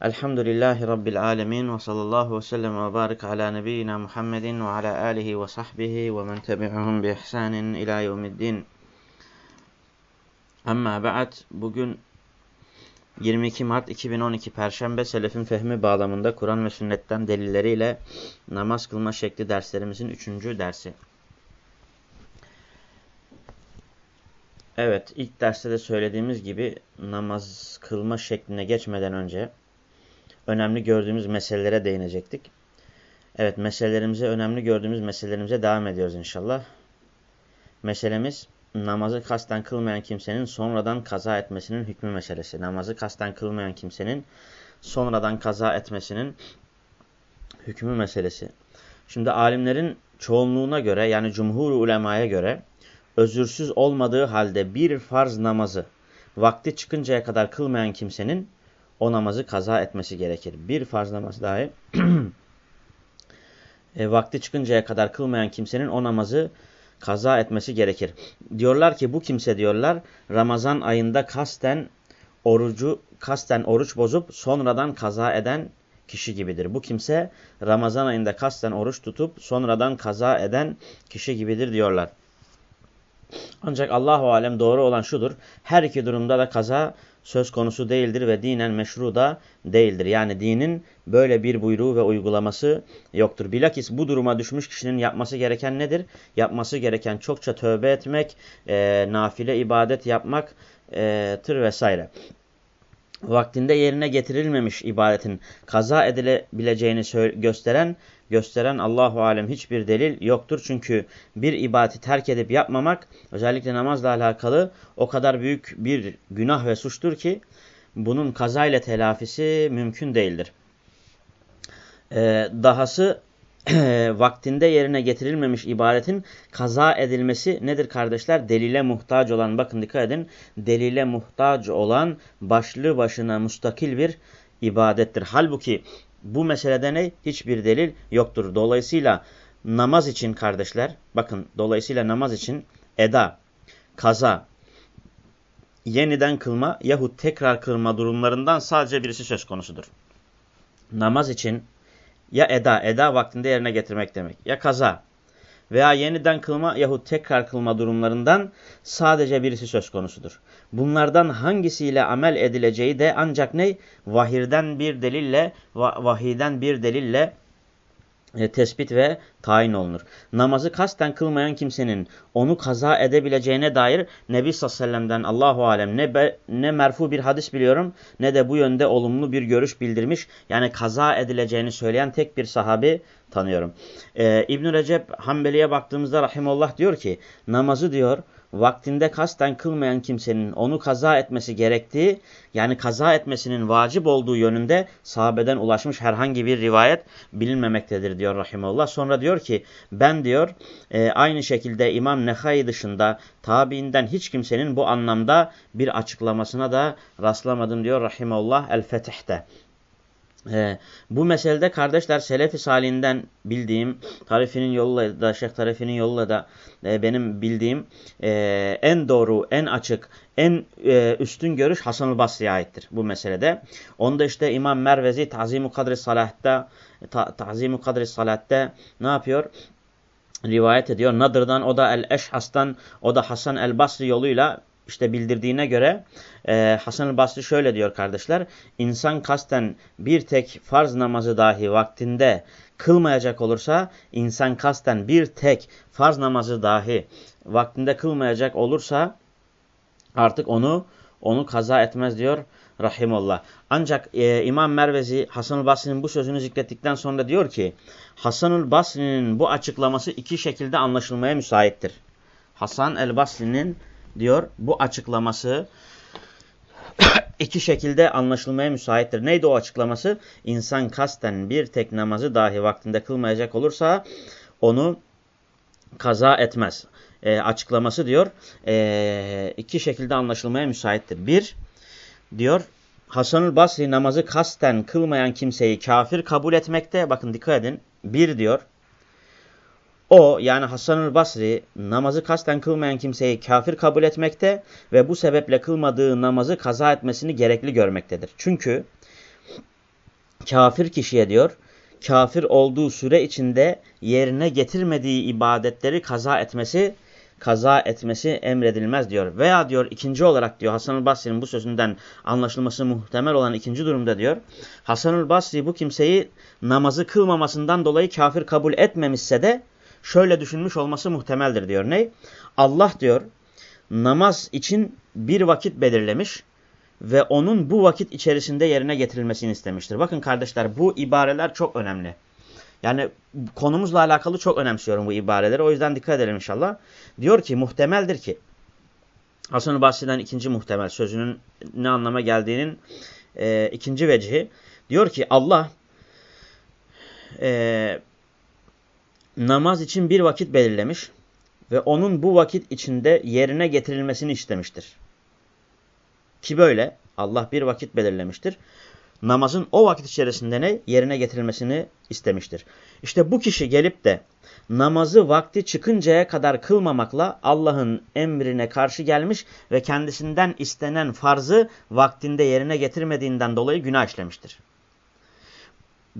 Elhamdülillahi Rabbil alemin ve sallallahu ve sellem ve barik ala nebiyyina Muhammedin ve ala alihi ve sahbihi ve men tebi'uhum bi ihsanin ila yevmiddin. Amma ba'd bugün 22 Mart 2012 Perşembe Selefin Fehmi bağlamında Kur'an ve sünnetten delilleriyle namaz kılma şekli derslerimizin 3. dersi. Evet ilk derste de söylediğimiz gibi namaz kılma şekline geçmeden önce önemli gördüğümüz meselelere değinecektik. Evet meselelerimize önemli gördüğümüz meselelerimize devam ediyoruz inşallah. Meselemiz namazı kasten kılmayan kimsenin sonradan kaza etmesinin hükmü meselesi. Namazı kasten kılmayan kimsenin sonradan kaza etmesinin hükmü meselesi. Şimdi alimlerin çoğunluğuna göre yani cumhur ulemaya göre özürsüz olmadığı halde bir farz namazı vakti çıkıncaya kadar kılmayan kimsenin o namazı kaza etmesi gerekir. Bir farz namaz dahi e, vakti çıkıncaya kadar kılmayan kimsenin o namazı kaza etmesi gerekir. Diyorlar ki bu kimse diyorlar Ramazan ayında kasten orucu kasten oruç bozup sonradan kaza eden kişi gibidir. Bu kimse Ramazan ayında kasten oruç tutup sonradan kaza eden kişi gibidir diyorlar. Ancak Allahu alem doğru olan şudur. Her iki durumda da kaza söz konusu değildir ve dinen meşru da değildir. Yani dinin böyle bir buyruğu ve uygulaması yoktur. Bilakis bu duruma düşmüş kişinin yapması gereken nedir? Yapması gereken çokça tövbe etmek, e, nafile ibadet yapmaktır e, vesaire vaktinde yerine getirilmemiş ibadetin kaza edilebileceğini gösteren gösteren Allahu alem hiçbir delil yoktur. Çünkü bir ibadeti terk edip yapmamak özellikle namazla alakalı o kadar büyük bir günah ve suçtur ki bunun kaza ile telafisi mümkün değildir. Ee, dahası vaktinde yerine getirilmemiş ibadetin kaza edilmesi nedir kardeşler? Delile muhtaç olan, bakın dikkat edin, delile muhtaç olan başlı başına mustakil bir ibadettir. Halbuki bu meselede ne? Hiçbir delil yoktur. Dolayısıyla namaz için kardeşler, bakın dolayısıyla namaz için eda, kaza, yeniden kılma yahut tekrar kılma durumlarından sadece birisi söz konusudur. Namaz için ya eda, eda vaktinde yerine getirmek demek. Ya kaza veya yeniden kılma yahut tekrar kılma durumlarından sadece birisi söz konusudur. Bunlardan hangisiyle amel edileceği de ancak ne? Vahirden bir delille, vahiden bir delille e, tespit ve tayin olunur. Namazı kasten kılmayan kimsenin onu kaza edebileceğine dair Nebi sallallahu aleyhi ve sellem'den Allahu alem ne, be, ne merfu bir hadis biliyorum ne de bu yönde olumlu bir görüş bildirmiş. Yani kaza edileceğini söyleyen tek bir sahabi tanıyorum. Ee, İbn-i Recep Hanbeli'ye baktığımızda rahimullah diyor ki namazı diyor vaktinde kasten kılmayan kimsenin onu kaza etmesi gerektiği yani kaza etmesinin vacip olduğu yönünde sahabeden ulaşmış herhangi bir rivayet bilinmemektedir diyor rahimullah. Sonra diyor ki ben diyor e, aynı şekilde İmam Nehai dışında tabiinden hiç kimsenin bu anlamda bir açıklamasına da rastlamadım diyor rahimullah El-Fetih'te. Ee, bu meselede kardeşler Selefi Salih'inden bildiğim, tarifinin yoluyla da, Şeyh tarifinin yoluyla da e, benim bildiğim e, en doğru, en açık, en e, üstün görüş Hasan-ı Basri'ye aittir bu meselede. Onda işte İmam Mervezi Tazim-i Kadri Salah'ta ta, Tazim-i Kadri Salah'ta ne yapıyor? Rivayet ediyor. Nadır'dan o da El-Eşhas'tan o da Hasan el-Basri yoluyla işte bildirdiğine göre e, Hasan-ı Basri şöyle diyor kardeşler. İnsan kasten bir tek farz namazı dahi vaktinde kılmayacak olursa, insan kasten bir tek farz namazı dahi vaktinde kılmayacak olursa artık onu onu kaza etmez diyor rahimullah. Ancak e, İmam Mervezi Hasan-ı Basri'nin bu sözünü zikrettikten sonra diyor ki Hasan-ı Basri'nin bu açıklaması iki şekilde anlaşılmaya müsaittir. Hasan el-Basri'nin diyor bu açıklaması iki şekilde anlaşılmaya müsaittir. Neydi o açıklaması? İnsan kasten bir tek namazı dahi vaktinde kılmayacak olursa onu kaza etmez. E, açıklaması diyor e, iki şekilde anlaşılmaya müsaittir. Bir diyor Hasanül Basri namazı kasten kılmayan kimseyi kafir kabul etmekte. Bakın dikkat edin. Bir diyor o yani Hasan-ül Basri namazı kasten kılmayan kimseyi kafir kabul etmekte ve bu sebeple kılmadığı namazı kaza etmesini gerekli görmektedir. Çünkü kafir kişiye diyor kafir olduğu süre içinde yerine getirmediği ibadetleri kaza etmesi kaza etmesi emredilmez diyor. Veya diyor ikinci olarak diyor Hasan-ı Basri'nin bu sözünden anlaşılması muhtemel olan ikinci durumda diyor. Hasan-ı Basri bu kimseyi namazı kılmamasından dolayı kafir kabul etmemişse de şöyle düşünmüş olması muhtemeldir diyor. Ne? Allah diyor namaz için bir vakit belirlemiş ve onun bu vakit içerisinde yerine getirilmesini istemiştir. Bakın kardeşler bu ibareler çok önemli. Yani konumuzla alakalı çok önemsiyorum bu ibareleri. O yüzden dikkat edelim inşallah. Diyor ki muhtemeldir ki Hasan-ı Basri'den ikinci muhtemel sözünün ne anlama geldiğinin e, ikinci vecihi. Diyor ki Allah e, namaz için bir vakit belirlemiş ve onun bu vakit içinde yerine getirilmesini istemiştir. Ki böyle Allah bir vakit belirlemiştir. Namazın o vakit içerisinde ne? Yerine getirilmesini istemiştir. İşte bu kişi gelip de namazı vakti çıkıncaya kadar kılmamakla Allah'ın emrine karşı gelmiş ve kendisinden istenen farzı vaktinde yerine getirmediğinden dolayı günah işlemiştir.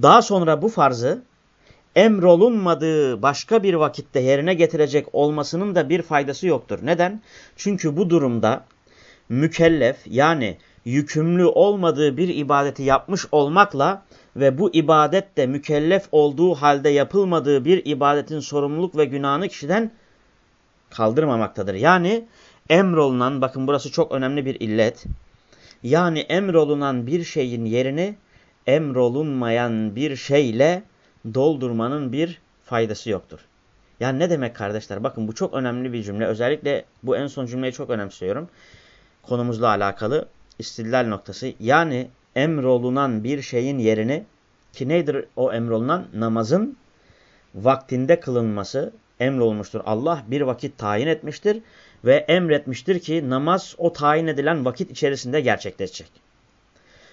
Daha sonra bu farzı emrolunmadığı başka bir vakitte yerine getirecek olmasının da bir faydası yoktur. Neden? Çünkü bu durumda mükellef yani yükümlü olmadığı bir ibadeti yapmış olmakla ve bu ibadet de mükellef olduğu halde yapılmadığı bir ibadetin sorumluluk ve günahını kişiden kaldırmamaktadır. Yani emrolunan, bakın burası çok önemli bir illet. Yani emrolunan bir şeyin yerini emrolunmayan bir şeyle doldurmanın bir faydası yoktur. Yani ne demek kardeşler? Bakın bu çok önemli bir cümle. Özellikle bu en son cümleyi çok önemsiyorum. Konumuzla alakalı istillal noktası. Yani emrolunan bir şeyin yerini ki nedir o emrolunan? Namazın vaktinde kılınması emrolmuştur. Allah bir vakit tayin etmiştir ve emretmiştir ki namaz o tayin edilen vakit içerisinde gerçekleşecek.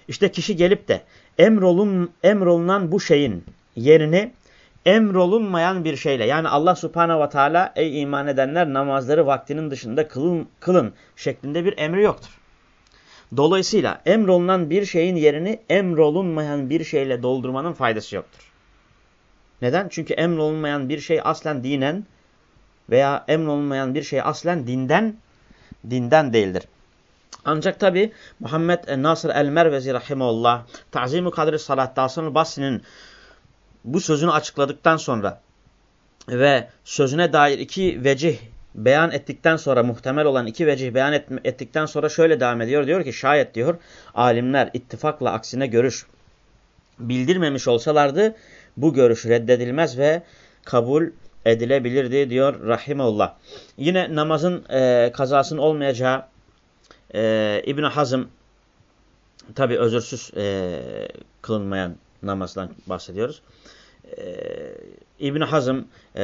İşte kişi gelip de emrolun, emrolunan bu şeyin yerini emrolunmayan bir şeyle yani Allah subhanehu ve teala ey iman edenler namazları vaktinin dışında kılın, kılın şeklinde bir emri yoktur. Dolayısıyla emrolunan bir şeyin yerini emrolunmayan bir şeyle doldurmanın faydası yoktur. Neden? Çünkü emrolunmayan bir şey aslen dinen veya emrolunmayan bir şey aslen dinden dinden değildir. Ancak tabi Muhammed Nasır el-Mervezi rahimahullah Ta'zim-i Kadri Salat'ta Hasan-ı Basri'nin bu sözünü açıkladıktan sonra ve sözüne dair iki vecih beyan ettikten sonra muhtemel olan iki vecih beyan et, ettikten sonra şöyle devam ediyor. Diyor ki şayet diyor alimler ittifakla aksine görüş bildirmemiş olsalardı bu görüş reddedilmez ve kabul edilebilirdi diyor Rahimullah. Yine namazın e, kazasının olmayacağı e, İbn Hazım tabi özürsüz e, kılınmayan namazdan bahsediyoruz. Ee, İbn Hazım, e,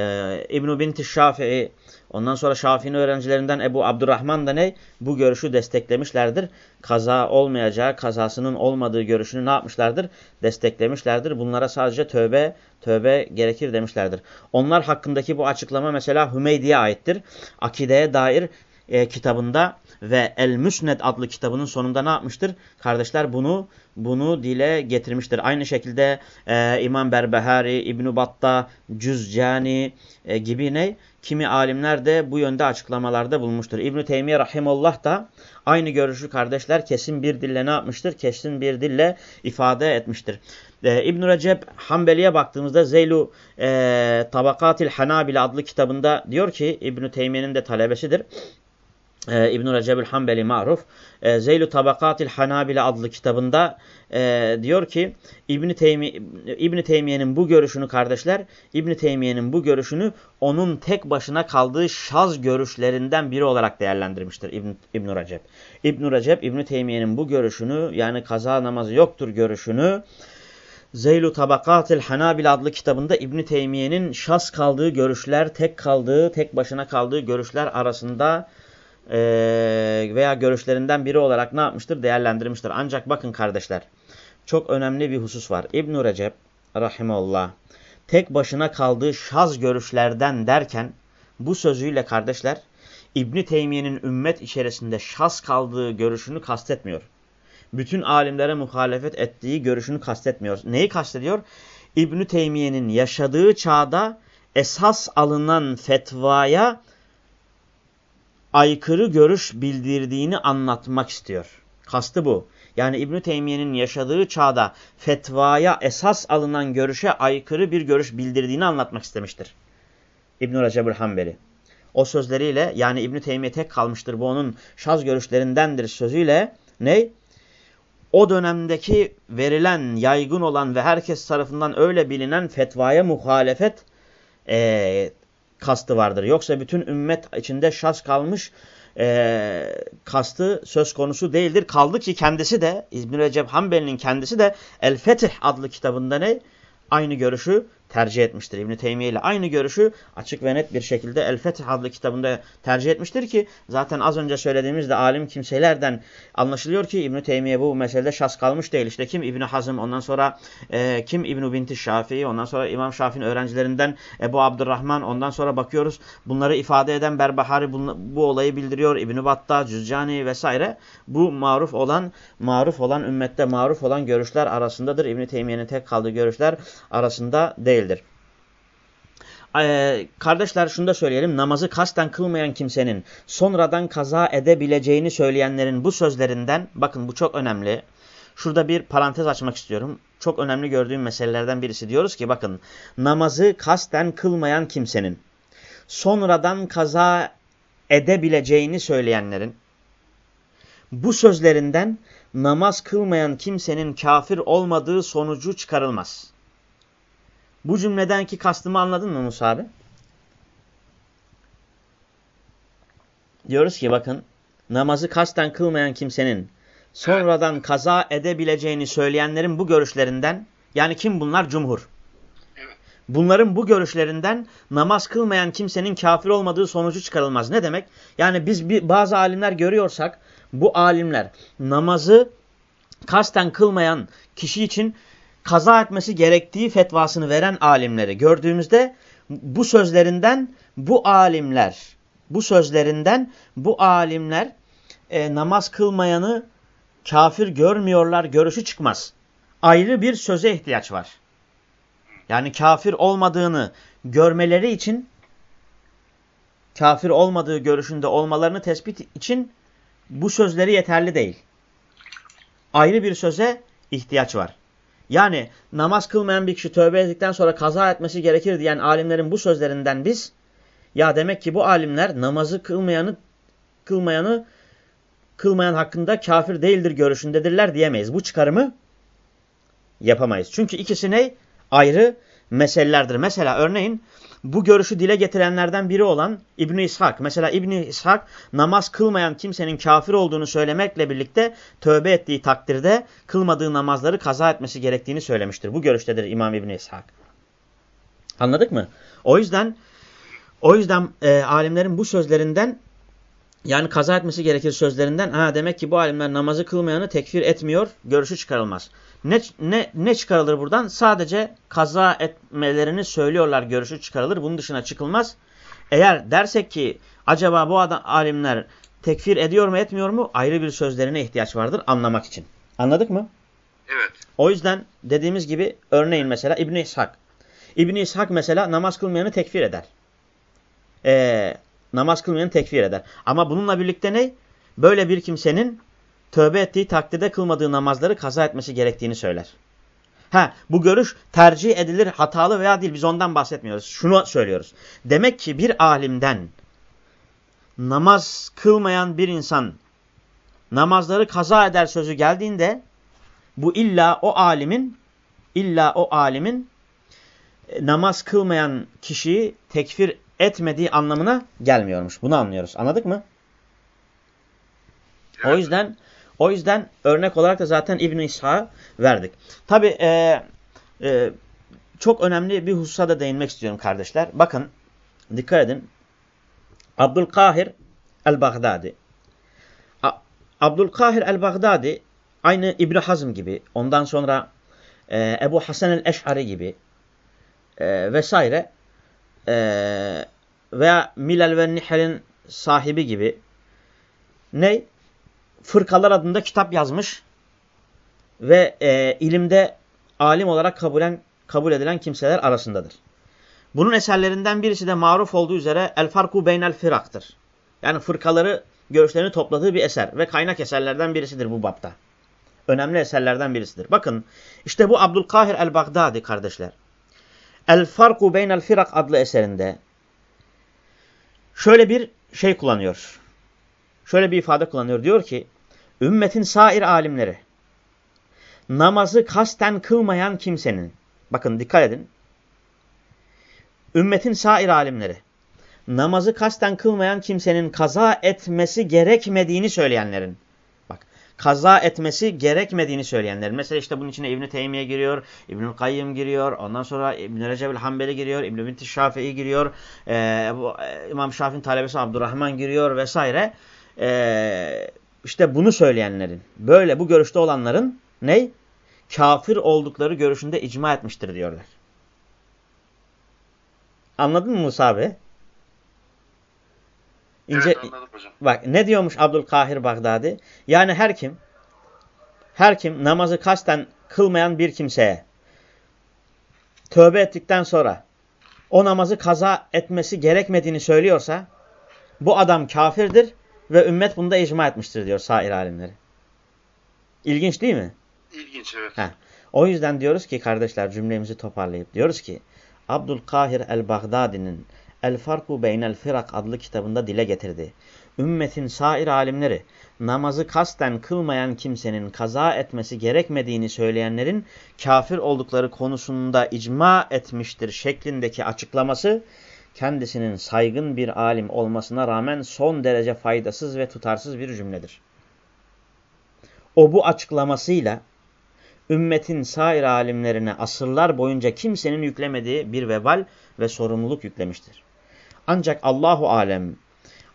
İbn Binti Şafii, ondan sonra Şafii'nin öğrencilerinden Ebu Abdurrahman da ne? Bu görüşü desteklemişlerdir. Kaza olmayacağı, kazasının olmadığı görüşünü ne yapmışlardır? Desteklemişlerdir. Bunlara sadece tövbe, tövbe gerekir demişlerdir. Onlar hakkındaki bu açıklama mesela Hümeydi'ye aittir. Akideye dair e, kitabında ve El Müsned adlı kitabının sonunda ne yapmıştır? Kardeşler bunu bunu dile getirmiştir. Aynı şekilde e, İmam Berbehari, İbn Batta, Cüzcani e, gibi ne? Kimi alimler de bu yönde açıklamalarda bulmuştur. İbn Teymiye rahimullah da aynı görüşü kardeşler kesin bir dille ne yapmıştır? Kesin bir dille ifade etmiştir. Ee, İbn Recep Hanbeli'ye baktığımızda Zeylu e, Tabakatil Hanabile adlı kitabında diyor ki İbn Teymiye'nin de talebesidir e, İbn-i Recep'ül Hanbeli maruf e, Zeylu Tabakatil Hanabile adlı kitabında e, diyor ki İbn-i Teymi, İbn Teymiye'nin bu görüşünü kardeşler İbn Teymiye'nin bu görüşünü onun tek başına kaldığı şaz görüşlerinden biri olarak değerlendirmiştir İbn, İbn Recep. İbn Recep İbn Teymiye'nin bu görüşünü yani kaza namazı yoktur görüşünü Zeylu Tabakatil Hanabil adlı kitabında İbn Teymiye'nin şaz kaldığı görüşler, tek kaldığı, tek başına kaldığı görüşler arasında e, veya görüşlerinden biri olarak ne yapmıştır? Değerlendirmiştir. Ancak bakın kardeşler çok önemli bir husus var. İbn-i Recep rahimullah tek başına kaldığı şaz görüşlerden derken bu sözüyle kardeşler İbn Teymiye'nin ümmet içerisinde şaz kaldığı görüşünü kastetmiyor. bütün alimlere muhalefet ettiği görüşünü kastetmiyor. Neyi kastediyor? İbn Teymiye'nin yaşadığı çağda esas alınan fetvaya aykırı görüş bildirdiğini anlatmak istiyor. Kastı bu. Yani İbn Teymiye'nin yaşadığı çağda fetvaya esas alınan görüşe aykırı bir görüş bildirdiğini anlatmak istemiştir. İbn Recebül Hanbeli. O sözleriyle yani İbn Teymiye tek kalmıştır. Bu onun şaz görüşlerindendir sözüyle ne? O dönemdeki verilen, yaygın olan ve herkes tarafından öyle bilinen fetvaya muhalefet e, kastı vardır. Yoksa bütün ümmet içinde şaz kalmış e, kastı söz konusu değildir. Kaldı ki kendisi de İbn-i Recep Hanbeli'nin kendisi de El Fetih adlı kitabında ne? Aynı görüşü tercih etmiştir. İbn-i Teymiye ile aynı görüşü açık ve net bir şekilde El Fetih adlı kitabında tercih etmiştir ki zaten az önce söylediğimizde alim kimselerden anlaşılıyor ki İbn-i Teymiye bu meselede şas kalmış değil. İşte kim İbn Hazım ondan sonra e, kim İbn Binti Şafii ondan sonra İmam Şafii'nin öğrencilerinden Ebu Abdurrahman ondan sonra bakıyoruz bunları ifade eden Berbahari bu, bu olayı bildiriyor. İbn Battah, Cüzzani vesaire bu maruf olan maruf olan ümmette maruf olan görüşler arasındadır. İbn Teymiye'nin tek kaldığı görüşler arasında değil değildir. Ee, kardeşler şunu da söyleyelim. Namazı kasten kılmayan kimsenin sonradan kaza edebileceğini söyleyenlerin bu sözlerinden bakın bu çok önemli. Şurada bir parantez açmak istiyorum. Çok önemli gördüğüm meselelerden birisi. Diyoruz ki bakın namazı kasten kılmayan kimsenin sonradan kaza edebileceğini söyleyenlerin bu sözlerinden namaz kılmayan kimsenin kafir olmadığı sonucu çıkarılmaz. Bu cümledenki kastımı anladın mı Musa abi? Diyoruz ki bakın namazı kasten kılmayan kimsenin sonradan kaza edebileceğini söyleyenlerin bu görüşlerinden yani kim bunlar? Cumhur. Bunların bu görüşlerinden namaz kılmayan kimsenin kafir olmadığı sonucu çıkarılmaz. Ne demek? Yani biz bir, bazı alimler görüyorsak bu alimler namazı kasten kılmayan kişi için kaza etmesi gerektiği fetvasını veren alimleri gördüğümüzde bu sözlerinden bu alimler, bu sözlerinden bu alimler e, namaz kılmayanı kafir görmüyorlar, görüşü çıkmaz. Ayrı bir söze ihtiyaç var. Yani kafir olmadığını görmeleri için, kafir olmadığı görüşünde olmalarını tespit için bu sözleri yeterli değil. Ayrı bir söze ihtiyaç var. Yani namaz kılmayan bir kişi tövbe ettikten sonra kaza etmesi gerekir diyen alimlerin bu sözlerinden biz ya demek ki bu alimler namazı kılmayanı kılmayanı kılmayan hakkında kafir değildir görüşündedirler diyemeyiz. Bu çıkarımı yapamayız. Çünkü ikisi ne? Ayrı meselelerdir. Mesela örneğin bu görüşü dile getirenlerden biri olan İbn İshak. Mesela İbn İshak namaz kılmayan kimsenin kafir olduğunu söylemekle birlikte tövbe ettiği takdirde kılmadığı namazları kaza etmesi gerektiğini söylemiştir. Bu görüştedir İmam İbn İshak. Anladık mı? O yüzden o yüzden e, alimlerin bu sözlerinden yani kaza etmesi gerekir sözlerinden ha demek ki bu alimler namazı kılmayanı tekfir etmiyor, görüşü çıkarılmaz. Ne, ne, ne çıkarılır buradan? Sadece kaza etmelerini söylüyorlar, görüşü çıkarılır. Bunun dışına çıkılmaz. Eğer dersek ki acaba bu adam, alimler tekfir ediyor mu etmiyor mu? Ayrı bir sözlerine ihtiyaç vardır anlamak için. Anladık mı? Evet. O yüzden dediğimiz gibi örneğin mesela İbn-i İshak. İbn-i İshak mesela namaz kılmayanı tekfir eder. Ee, namaz kılmayanı tekfir eder. Ama bununla birlikte ne? Böyle bir kimsenin tövbe ettiği takdirde kılmadığı namazları kaza etmesi gerektiğini söyler. Ha, bu görüş tercih edilir hatalı veya değil biz ondan bahsetmiyoruz. Şunu söylüyoruz. Demek ki bir alimden namaz kılmayan bir insan namazları kaza eder sözü geldiğinde bu illa o alimin illa o alimin e, namaz kılmayan kişiyi tekfir etmediği anlamına gelmiyormuş. Bunu anlıyoruz. Anladık mı? O yüzden o yüzden örnek olarak da zaten İbn İshak'a verdik. Tabi e, e, çok önemli bir hususa da değinmek istiyorum kardeşler. Bakın dikkat edin. Abdülkahir el-Baghdadi. Abdülkahir el-Baghdadi aynı İbn Hazm gibi, ondan sonra e, Ebu Hasan el-Eş'ari gibi e, vesaire e, veya Milal ve Nihel'in sahibi gibi ne? Fırkalar adında kitap yazmış. ve e, ilimde alim olarak kabulen, kabul edilen kimseler arasındadır. Bunun eserlerinden birisi de maruf olduğu üzere El Farku Beynel Firak'tır. Yani fırkaları, görüşlerini topladığı bir eser ve kaynak eserlerden birisidir bu bapta. Önemli eserlerden birisidir. Bakın işte bu Abdülkahir el-Baghdadi kardeşler. El Farku Beynel Firak adlı eserinde şöyle bir şey kullanıyor. Şöyle bir ifade kullanıyor. Diyor ki ümmetin sair alimleri. Namazı kasten kılmayan kimsenin. Bakın dikkat edin. Ümmetin sair alimleri. Namazı kasten kılmayan kimsenin kaza etmesi gerekmediğini söyleyenlerin. Kaza etmesi gerekmediğini söyleyenlerin mesela işte bunun içine İbn Teymiye giriyor, İbnül Kayyım giriyor, ondan sonra İbn Recep Hanbeli giriyor, İbn Binti Şafii giriyor, e, bu, İmam Şafii'nin talebesi Abdurrahman giriyor vesaire. E, işte bunu söyleyenlerin, böyle bu görüşte olanların ne? Kafir oldukları görüşünde icma etmiştir diyorlar. Anladın mı Musa abi? İnce, evet anladım hocam. Bak ne diyormuş Abdülkahir Bagdadi? Yani her kim, her kim namazı kasten kılmayan bir kimseye tövbe ettikten sonra o namazı kaza etmesi gerekmediğini söylüyorsa bu adam kafirdir ve ümmet bunda icma etmiştir diyor sair alimleri. İlginç değil mi? İlginç evet. Heh. O yüzden diyoruz ki kardeşler cümlemizi toparlayıp diyoruz ki Abdülkahir el-Baghdadi'nin El Farku Beynel Firak adlı kitabında dile getirdi. Ümmetin sair alimleri namazı kasten kılmayan kimsenin kaza etmesi gerekmediğini söyleyenlerin kafir oldukları konusunda icma etmiştir şeklindeki açıklaması kendisinin saygın bir alim olmasına rağmen son derece faydasız ve tutarsız bir cümledir. O bu açıklamasıyla ümmetin sair alimlerine asırlar boyunca kimsenin yüklemediği bir vebal ve sorumluluk yüklemiştir. Ancak Allahu Alem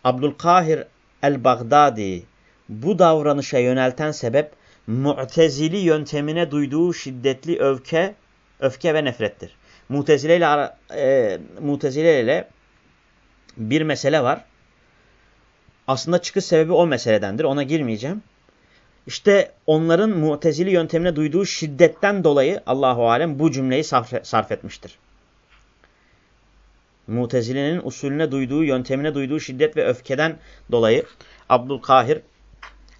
Abdülkahir el-Baghdadi bu davranışa yönelten sebep Mu'tezili yöntemine duyduğu şiddetli öfke, öfke ve nefrettir. Mutezile ile, e, Mutezile ile bir mesele var. Aslında çıkış sebebi o meseledendir. Ona girmeyeceğim. İşte onların mutezili yöntemine duyduğu şiddetten dolayı Allahu Alem bu cümleyi sarf, sarf etmiştir. Mutezile'nin usulüne duyduğu, yöntemine duyduğu şiddet ve öfkeden dolayı Abdülkahir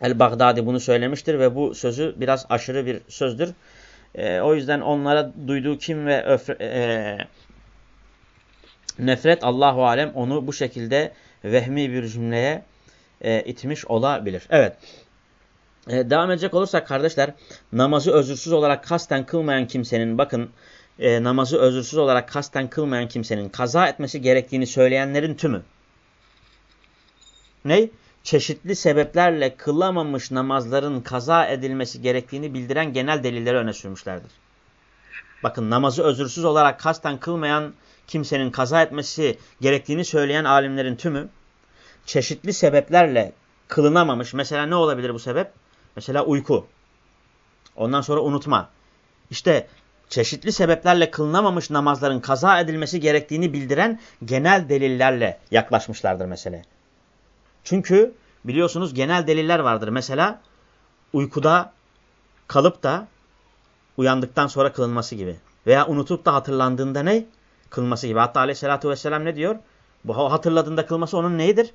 el-Baghdadi bunu söylemiştir ve bu sözü biraz aşırı bir sözdür. E, o yüzden onlara duyduğu kim ve öfre, e, nefret Allahu Alem onu bu şekilde vehmi bir cümleye e, itmiş olabilir. Evet. E, devam edecek olursak kardeşler namazı özürsüz olarak kasten kılmayan kimsenin bakın e, namazı özürsüz olarak kasten kılmayan kimsenin kaza etmesi gerektiğini söyleyenlerin tümü. Ne? Çeşitli sebeplerle kılamamış namazların kaza edilmesi gerektiğini bildiren genel delilleri öne sürmüşlerdir. Bakın namazı özürsüz olarak kasten kılmayan kimsenin kaza etmesi gerektiğini söyleyen alimlerin tümü çeşitli sebeplerle kılınamamış. Mesela ne olabilir bu sebep? Mesela uyku. Ondan sonra unutma. İşte çeşitli sebeplerle kılınamamış namazların kaza edilmesi gerektiğini bildiren genel delillerle yaklaşmışlardır mesele. Çünkü biliyorsunuz genel deliller vardır. Mesela uykuda kalıp da uyandıktan sonra kılınması gibi. Veya unutup da hatırlandığında ne? Kılması gibi. Hatta aleyhissalatü vesselam ne diyor? Bu hatırladığında kılması onun neyidir?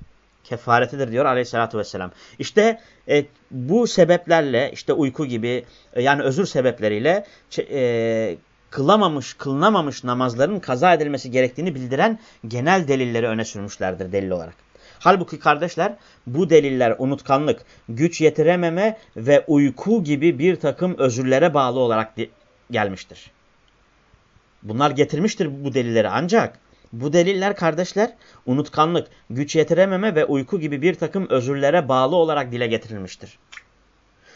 kefaretidir diyor aleyhissalatü vesselam. İşte e, bu sebeplerle işte uyku gibi e, yani özür sebepleriyle e, kılamamış, kılınamamış namazların kaza edilmesi gerektiğini bildiren genel delilleri öne sürmüşlerdir delil olarak. Halbuki kardeşler bu deliller unutkanlık, güç yetirememe ve uyku gibi bir takım özürlere bağlı olarak gelmiştir. Bunlar getirmiştir bu delilleri ancak bu deliller kardeşler unutkanlık, güç yetirememe ve uyku gibi bir takım özürlere bağlı olarak dile getirilmiştir.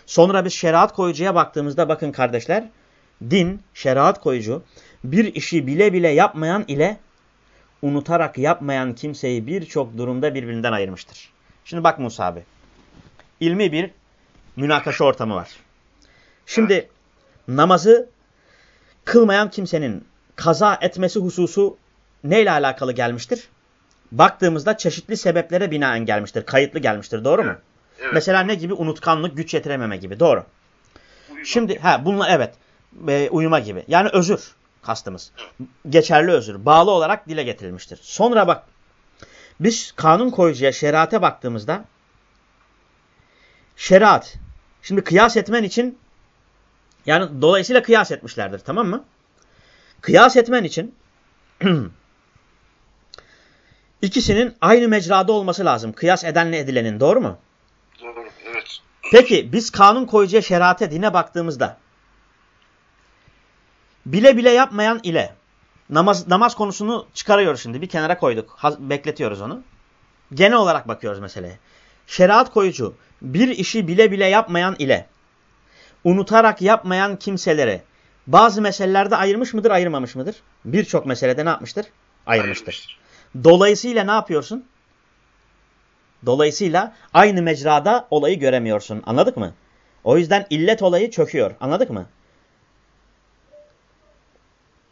Sonra biz şeriat koyucuya baktığımızda bakın kardeşler, din, şeriat koyucu bir işi bile bile yapmayan ile unutarak yapmayan kimseyi birçok durumda birbirinden ayırmıştır. Şimdi bak Musa abi, ilmi bir münakaşa ortamı var. Şimdi namazı kılmayan kimsenin kaza etmesi hususu neyle alakalı gelmiştir? Baktığımızda çeşitli sebeplere binaen gelmiştir. Kayıtlı gelmiştir. Doğru mu? Evet. Mesela ne gibi? Unutkanlık, güç yetirememe gibi. Doğru. Şimdi ha bunlar evet e, uyuma gibi. Yani özür kastımız. Geçerli özür. Bağlı olarak dile getirilmiştir. Sonra bak biz kanun koyucuya şeriate baktığımızda şeriat şimdi kıyas etmen için yani dolayısıyla kıyas etmişlerdir tamam mı? Kıyas etmen için ikisinin aynı mecrada olması lazım. Kıyas edenle edilenin doğru mu? Doğru, evet. Peki biz kanun koyucuya şerate dine baktığımızda bile bile yapmayan ile namaz, namaz konusunu çıkarıyoruz şimdi bir kenara koyduk. bekletiyoruz onu. Genel olarak bakıyoruz meseleye. Şeriat koyucu bir işi bile bile yapmayan ile unutarak yapmayan kimseleri bazı meselelerde ayırmış mıdır, ayırmamış mıdır? Birçok meselede ne yapmıştır? Ayırmıştır. Ayırmıştır. Dolayısıyla ne yapıyorsun? Dolayısıyla aynı mecrada olayı göremiyorsun. Anladık mı? O yüzden illet olayı çöküyor. Anladık mı?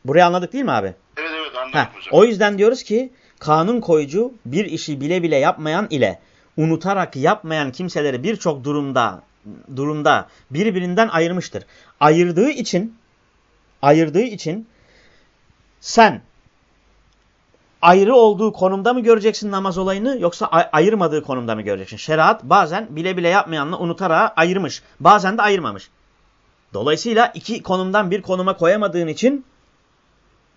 Burayı anladık değil mi abi? Evet evet anladım Heh, hocam. O yüzden diyoruz ki kanun koyucu bir işi bile bile yapmayan ile unutarak yapmayan kimseleri birçok durumda durumda birbirinden ayırmıştır. Ayırdığı için ayırdığı için sen ayrı olduğu konumda mı göreceksin namaz olayını yoksa ayırmadığı konumda mı göreceksin? Şeriat bazen bile bile yapmayanla unutarak ayırmış. Bazen de ayırmamış. Dolayısıyla iki konumdan bir konuma koyamadığın için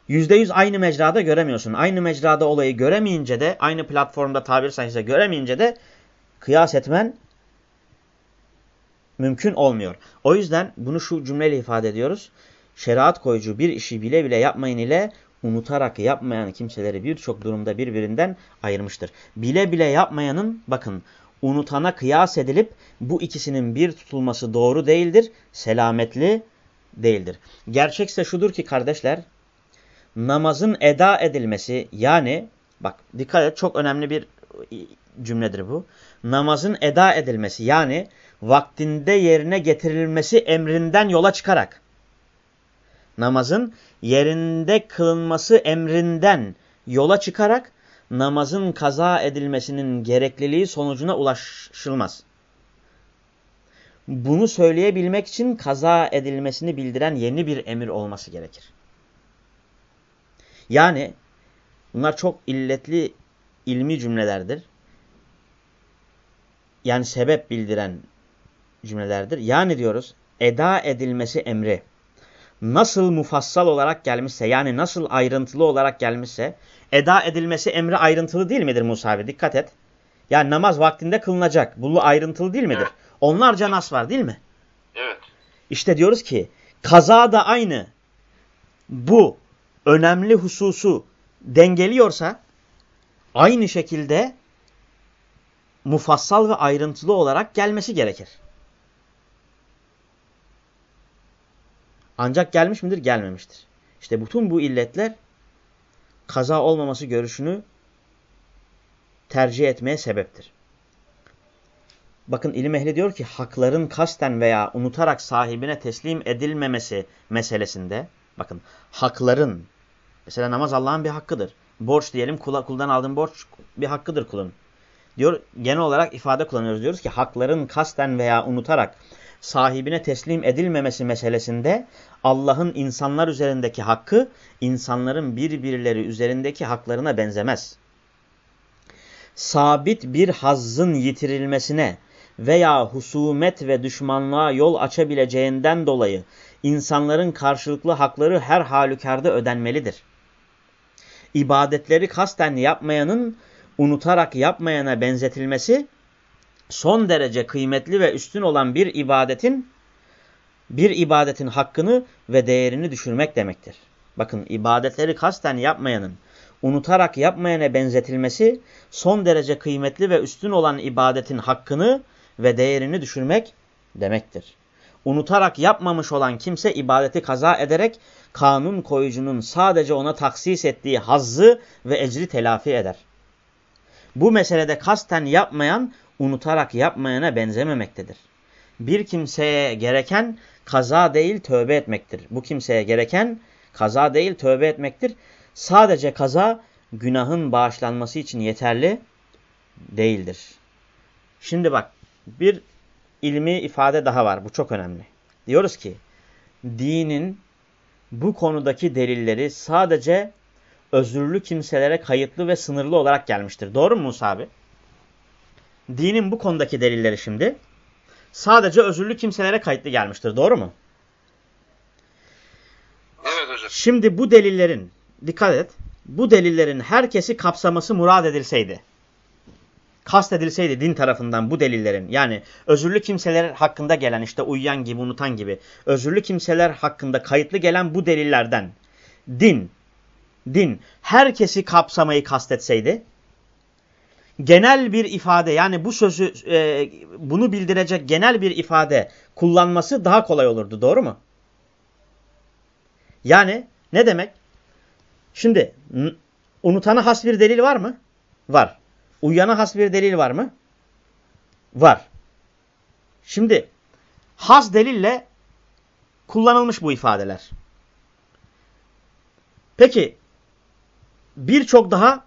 yüzde yüz aynı mecrada göremiyorsun. Aynı mecrada olayı göremeyince de aynı platformda tabir sayesinde göremeyince de kıyas etmen mümkün olmuyor. O yüzden bunu şu cümleyle ifade ediyoruz. Şeriat koyucu bir işi bile bile yapmayın ile unutarak yapmayan kimseleri birçok durumda birbirinden ayırmıştır. Bile bile yapmayanın bakın unutana kıyas edilip bu ikisinin bir tutulması doğru değildir, selametli değildir. Gerçekse şudur ki kardeşler, namazın eda edilmesi yani bak dikkat et çok önemli bir cümledir bu. Namazın eda edilmesi yani vaktinde yerine getirilmesi emrinden yola çıkarak namazın yerinde kılınması emrinden yola çıkarak namazın kaza edilmesinin gerekliliği sonucuna ulaşılmaz. Bunu söyleyebilmek için kaza edilmesini bildiren yeni bir emir olması gerekir. Yani bunlar çok illetli ilmi cümlelerdir. Yani sebep bildiren cümlelerdir. Yani diyoruz eda edilmesi emri nasıl mufassal olarak gelmişse yani nasıl ayrıntılı olarak gelmişse eda edilmesi emri ayrıntılı değil midir Musa abi? Dikkat et. Yani namaz vaktinde kılınacak. Bu ayrıntılı değil midir? Evet. Onlarca nas var değil mi? Evet. İşte diyoruz ki kaza da aynı bu önemli hususu dengeliyorsa aynı şekilde mufassal ve ayrıntılı olarak gelmesi gerekir. Ancak gelmiş midir? Gelmemiştir. İşte bütün bu illetler kaza olmaması görüşünü tercih etmeye sebeptir. Bakın ilim ehli diyor ki hakların kasten veya unutarak sahibine teslim edilmemesi meselesinde bakın hakların mesela namaz Allah'ın bir hakkıdır. Borç diyelim kula, kuldan aldığın borç bir hakkıdır kulun. Diyor genel olarak ifade kullanıyoruz diyoruz ki hakların kasten veya unutarak sahibine teslim edilmemesi meselesinde Allah'ın insanlar üzerindeki hakkı insanların birbirleri üzerindeki haklarına benzemez. Sabit bir hazzın yitirilmesine veya husumet ve düşmanlığa yol açabileceğinden dolayı insanların karşılıklı hakları her halükarda ödenmelidir. İbadetleri kasten yapmayanın unutarak yapmayana benzetilmesi son derece kıymetli ve üstün olan bir ibadetin bir ibadetin hakkını ve değerini düşürmek demektir. Bakın ibadetleri kasten yapmayanın unutarak yapmayana benzetilmesi son derece kıymetli ve üstün olan ibadetin hakkını ve değerini düşürmek demektir. Unutarak yapmamış olan kimse ibadeti kaza ederek kanun koyucunun sadece ona taksis ettiği hazzı ve ecri telafi eder. Bu meselede kasten yapmayan unutarak yapmayana benzememektedir. Bir kimseye gereken kaza değil tövbe etmektir. Bu kimseye gereken kaza değil tövbe etmektir. Sadece kaza günahın bağışlanması için yeterli değildir. Şimdi bak bir ilmi ifade daha var. Bu çok önemli. Diyoruz ki dinin bu konudaki delilleri sadece özürlü kimselere kayıtlı ve sınırlı olarak gelmiştir. Doğru mu Musa abi? Dinin bu konudaki delilleri şimdi sadece özürlü kimselere kayıtlı gelmiştir. Doğru mu? Evet hocam. Şimdi bu delillerin, dikkat et, bu delillerin herkesi kapsaması murad edilseydi, kast edilseydi din tarafından bu delillerin, yani özürlü kimseler hakkında gelen, işte uyuyan gibi, unutan gibi, özürlü kimseler hakkında kayıtlı gelen bu delillerden, din, din herkesi kapsamayı kastetseydi, genel bir ifade, yani bu sözü, e, bunu bildirecek genel bir ifade kullanması daha kolay olurdu, doğru mu? Yani ne demek? Şimdi unutana has bir delil var mı? Var. Uyuyana has bir delil var mı? Var. Şimdi has delille kullanılmış bu ifadeler. Peki birçok daha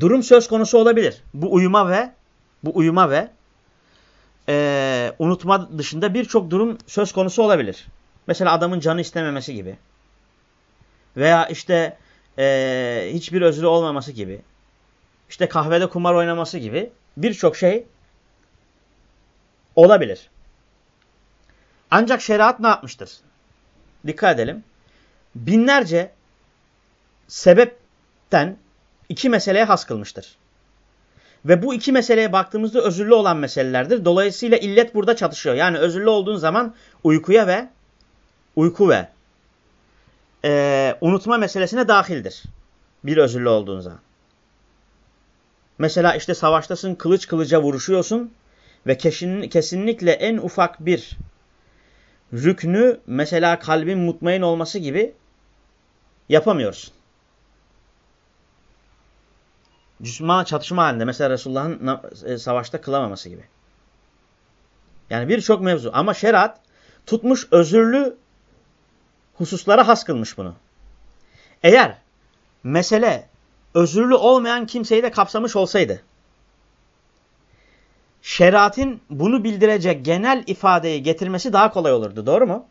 durum söz konusu olabilir. Bu uyuma ve bu uyuma ve e, unutma dışında birçok durum söz konusu olabilir. Mesela adamın canı istememesi gibi. Veya işte e, hiçbir özrü olmaması gibi. İşte kahvede kumar oynaması gibi birçok şey olabilir. Ancak şeriat ne yapmıştır? Dikkat edelim. Binlerce sebepten iki meseleye has kılmıştır. Ve bu iki meseleye baktığımızda özürlü olan meselelerdir. Dolayısıyla illet burada çatışıyor. Yani özürlü olduğun zaman uykuya ve uyku ve e, unutma meselesine dahildir. Bir özürlü olduğun zaman. Mesela işte savaştasın, kılıç kılıca vuruşuyorsun ve kesin, kesinlikle en ufak bir rüknü mesela kalbin mutmain olması gibi yapamıyorsun. Cüsma çatışma halinde mesela Resulullah'ın e, savaşta kılamaması gibi. Yani birçok mevzu ama şeriat tutmuş özürlü hususlara has kılmış bunu. Eğer mesele özürlü olmayan kimseyi de kapsamış olsaydı, şeriatın bunu bildirecek genel ifadeyi getirmesi daha kolay olurdu. Doğru mu?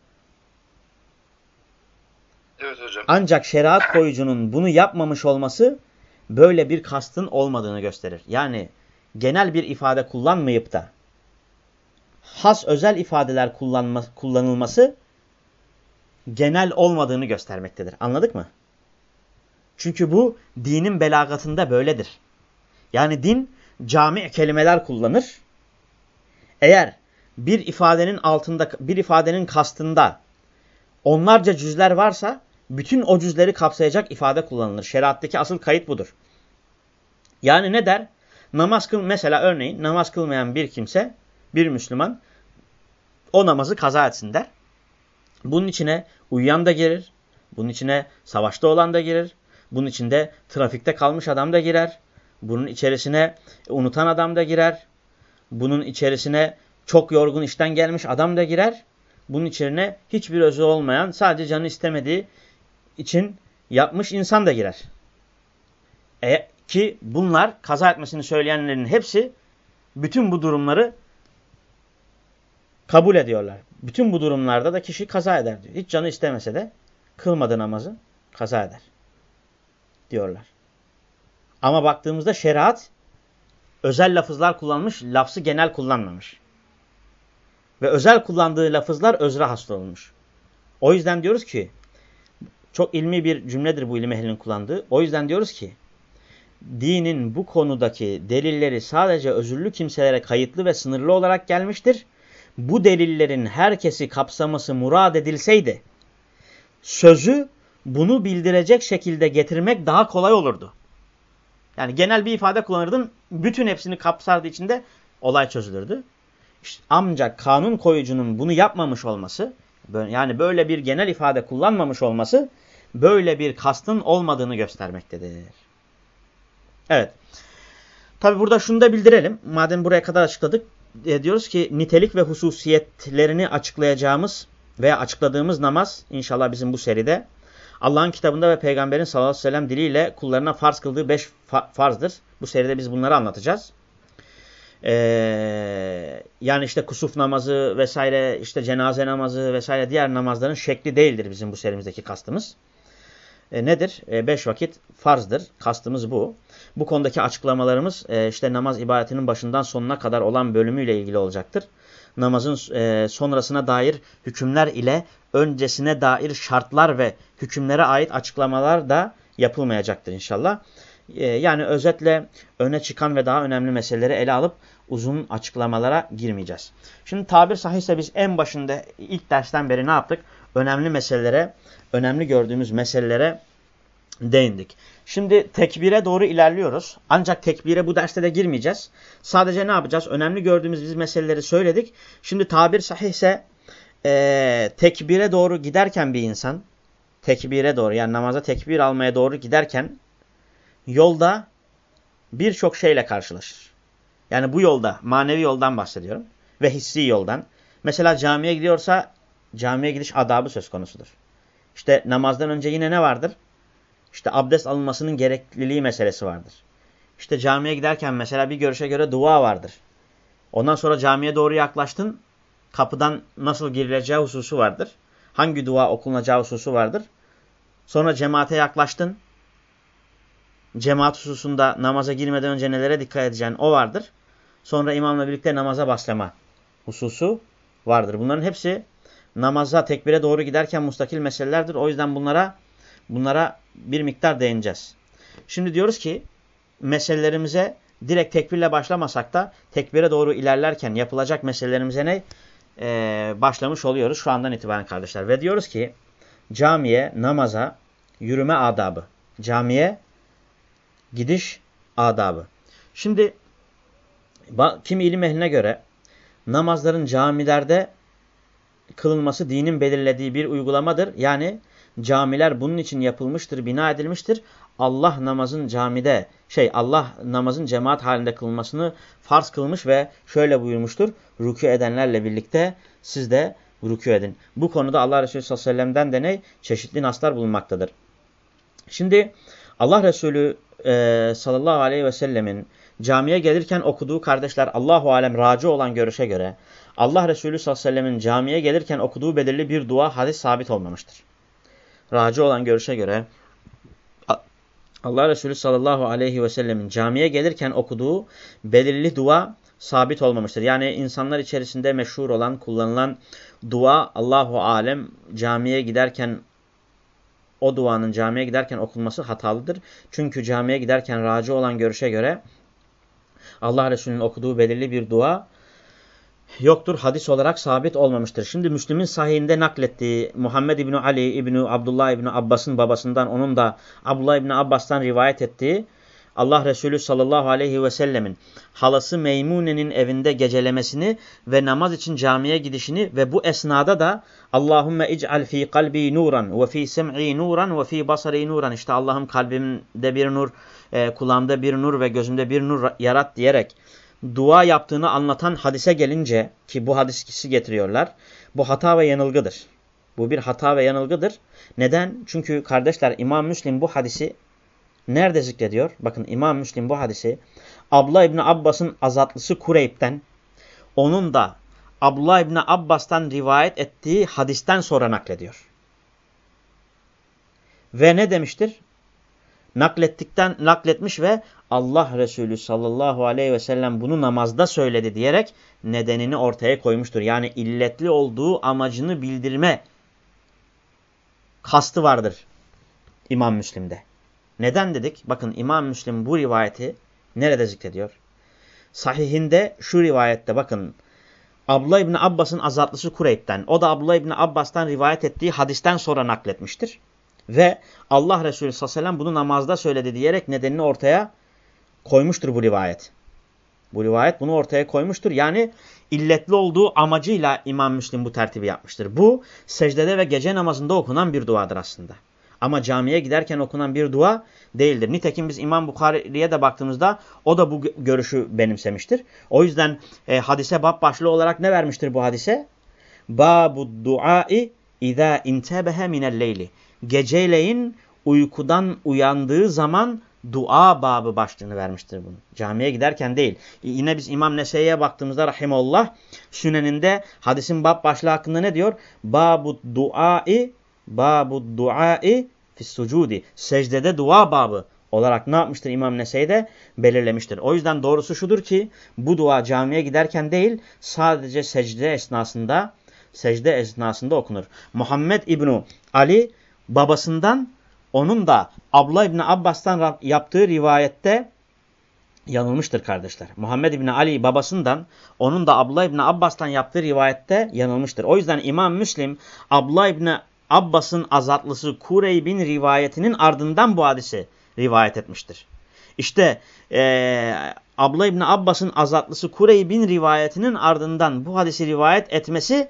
Evet hocam. Ancak şeriat koyucunun bunu yapmamış olması böyle bir kastın olmadığını gösterir. Yani genel bir ifade kullanmayıp da has özel ifadeler kullanma, kullanılması genel olmadığını göstermektedir. Anladık mı? Çünkü bu dinin belagatında böyledir. Yani din cami kelimeler kullanır. Eğer bir ifadenin altında, bir ifadenin kastında onlarca cüzler varsa bütün o cüzleri kapsayacak ifade kullanılır. Şeriattaki asıl kayıt budur. Yani ne der? Namaz kıl mesela örneğin namaz kılmayan bir kimse, bir Müslüman o namazı kaza etsin der. Bunun içine uyuyan da girer. Bunun içine savaşta olan da girer. Bunun içinde trafikte kalmış adam da girer. Bunun içerisine unutan adam da girer. Bunun içerisine çok yorgun işten gelmiş adam da girer. Bunun içine hiçbir özü olmayan sadece canı istemediği için yapmış insan da girer. E, ki bunlar kaza etmesini söyleyenlerin hepsi bütün bu durumları kabul ediyorlar. Bütün bu durumlarda da kişi kaza eder diyor. Hiç canı istemese de kılmadı namazı kaza eder diyorlar. Ama baktığımızda şeriat özel lafızlar kullanmış, lafzı genel kullanmamış. Ve özel kullandığı lafızlar özre hasta olmuş. O yüzden diyoruz ki, çok ilmi bir cümledir bu ilim ehlinin kullandığı. O yüzden diyoruz ki, dinin bu konudaki delilleri sadece özürlü kimselere kayıtlı ve sınırlı olarak gelmiştir bu delillerin herkesi kapsaması murad edilseydi, sözü bunu bildirecek şekilde getirmek daha kolay olurdu. Yani genel bir ifade kullanırdın, bütün hepsini kapsardı içinde olay çözülürdü. İşte ancak kanun koyucunun bunu yapmamış olması, yani böyle bir genel ifade kullanmamış olması, böyle bir kastın olmadığını göstermektedir. Evet. Tabi burada şunu da bildirelim. Madem buraya kadar açıkladık e, diyoruz ki nitelik ve hususiyetlerini açıklayacağımız veya açıkladığımız namaz inşallah bizim bu seride Allah'ın kitabında ve peygamberin sallallahu aleyhi ve sellem diliyle kullarına farz kıldığı beş farzdır. Bu seride biz bunları anlatacağız. Ee, yani işte kusuf namazı vesaire işte cenaze namazı vesaire diğer namazların şekli değildir bizim bu serimizdeki kastımız. E, nedir? E, beş vakit farzdır. Kastımız bu. Bu konudaki açıklamalarımız e, işte namaz ibadetinin başından sonuna kadar olan bölümüyle ilgili olacaktır. Namazın e, sonrasına dair hükümler ile öncesine dair şartlar ve hükümlere ait açıklamalar da yapılmayacaktır inşallah. E, yani özetle öne çıkan ve daha önemli meseleleri ele alıp uzun açıklamalara girmeyeceğiz. Şimdi tabir sahihse biz en başında ilk dersten beri ne yaptık? Önemli meselelere, önemli gördüğümüz meselelere değindik. Şimdi tekbire doğru ilerliyoruz. Ancak tekbire bu derste de girmeyeceğiz. Sadece ne yapacağız? Önemli gördüğümüz biz meseleleri söyledik. Şimdi tabir sahihse e, tekbire doğru giderken bir insan, tekbire doğru yani namaza tekbir almaya doğru giderken yolda birçok şeyle karşılaşır. Yani bu yolda, manevi yoldan bahsediyorum ve hissi yoldan. Mesela camiye gidiyorsa camiye gidiş adabı söz konusudur. İşte namazdan önce yine ne vardır? İşte abdest alınmasının gerekliliği meselesi vardır. İşte camiye giderken mesela bir görüşe göre dua vardır. Ondan sonra camiye doğru yaklaştın. Kapıdan nasıl girileceği hususu vardır. Hangi dua okunacağı hususu vardır. Sonra cemaate yaklaştın. Cemaat hususunda namaza girmeden önce nelere dikkat edeceğin o vardır. Sonra imamla birlikte namaza başlama hususu vardır. Bunların hepsi namaza, tekbire doğru giderken mustakil meselelerdir. O yüzden bunlara bunlara bir miktar değineceğiz. Şimdi diyoruz ki meselelerimize direkt tekbirle başlamasak da tekbire doğru ilerlerken yapılacak meselelerimize ne? Ee, başlamış oluyoruz şu andan itibaren kardeşler. Ve diyoruz ki camiye, namaza, yürüme adabı. Camiye gidiş adabı. Şimdi kimi ilim ehline göre namazların camilerde kılınması dinin belirlediği bir uygulamadır. Yani camiler bunun için yapılmıştır, bina edilmiştir. Allah namazın camide, şey Allah namazın cemaat halinde kılınmasını farz kılmış ve şöyle buyurmuştur. Rükû edenlerle birlikte siz de rükû edin. Bu konuda Allah Resulü sallallahu aleyhi ve sellem'den de? Çeşitli naslar bulunmaktadır. Şimdi Allah Resulü e, sallallahu aleyhi ve sellemin camiye gelirken okuduğu kardeşler Allahu alem racı olan görüşe göre Allah Resulü sallallahu aleyhi ve sellemin camiye gelirken okuduğu belirli bir dua hadis sabit olmamıştır. Racı olan görüşe göre Allah Resulü sallallahu aleyhi ve sellemin camiye gelirken okuduğu belirli dua sabit olmamıştır. Yani insanlar içerisinde meşhur olan, kullanılan dua Allahu alem camiye giderken o duanın camiye giderken okunması hatalıdır. Çünkü camiye giderken racı olan görüşe göre Allah Resulü'nün okuduğu belirli bir dua yoktur. Hadis olarak sabit olmamıştır. Şimdi Müslüm'ün sahihinde naklettiği Muhammed İbni Ali İbni Abdullah İbni Abbas'ın babasından onun da Abdullah İbni Abbas'tan rivayet ettiği Allah Resulü sallallahu aleyhi ve sellemin halası Meymune'nin evinde gecelemesini ve namaz için camiye gidişini ve bu esnada da Allahümme ic'al fi kalbi nuran ve fi sem'i nuran ve fi basari nuran işte Allah'ım kalbimde bir nur, e, kulağımda bir nur ve gözümde bir nur yarat diyerek dua yaptığını anlatan hadise gelince ki bu hadisi getiriyorlar. Bu hata ve yanılgıdır. Bu bir hata ve yanılgıdır. Neden? Çünkü kardeşler İmam Müslim bu hadisi nerede zikrediyor? Bakın İmam Müslim bu hadisi Abla İbni Abbas'ın azatlısı Kureyb'den onun da Abdullah İbni Abbas'tan rivayet ettiği hadisten sonra naklediyor. Ve ne demiştir? naklettikten nakletmiş ve Allah Resulü sallallahu aleyhi ve sellem bunu namazda söyledi diyerek nedenini ortaya koymuştur. Yani illetli olduğu amacını bildirme kastı vardır İmam Müslim'de. Neden dedik? Bakın İmam Müslim bu rivayeti nerede zikrediyor? Sahihinde şu rivayette bakın Abdullah İbni Abbas'ın azatlısı Kureyb'den o da Abdullah İbni Abbas'tan rivayet ettiği hadisten sonra nakletmiştir. Ve Allah Resulü sallallahu aleyhi ve sellem bunu namazda söyledi diyerek nedenini ortaya koymuştur bu rivayet. Bu rivayet bunu ortaya koymuştur. Yani illetli olduğu amacıyla İmam Müslim bu tertibi yapmıştır. Bu secdede ve gece namazında okunan bir duadır aslında. Ama camiye giderken okunan bir dua değildir. Nitekim biz İmam Bukhari'ye de baktığımızda o da bu görüşü benimsemiştir. O yüzden e, hadise bab başlığı olarak ne vermiştir bu hadise? Babu duai izâ intebehe minel leyli geceleyin uykudan uyandığı zaman dua babı başlığını vermiştir bunu. Camiye giderken değil. Yine biz İmam Nese'ye baktığımızda rahimullah süneninde hadisin bab başlığı hakkında ne diyor? Babu duai babu duai fissucudi. Secdede dua babı olarak ne yapmıştır İmam Nese'yi de belirlemiştir. O yüzden doğrusu şudur ki bu dua camiye giderken değil sadece secde esnasında secde esnasında okunur. Muhammed İbnu Ali babasından onun da Abla İbni Abbas'tan yaptığı rivayette yanılmıştır kardeşler. Muhammed İbni Ali babasından onun da Abla İbni Abbas'tan yaptığı rivayette yanılmıştır. O yüzden İmam Müslim Abla İbni Abbas'ın azatlısı Kureyb'in rivayetinin ardından bu hadisi rivayet etmiştir. İşte ee, Abla İbni Abbas'ın azatlısı Kureyb'in rivayetinin ardından bu hadisi rivayet etmesi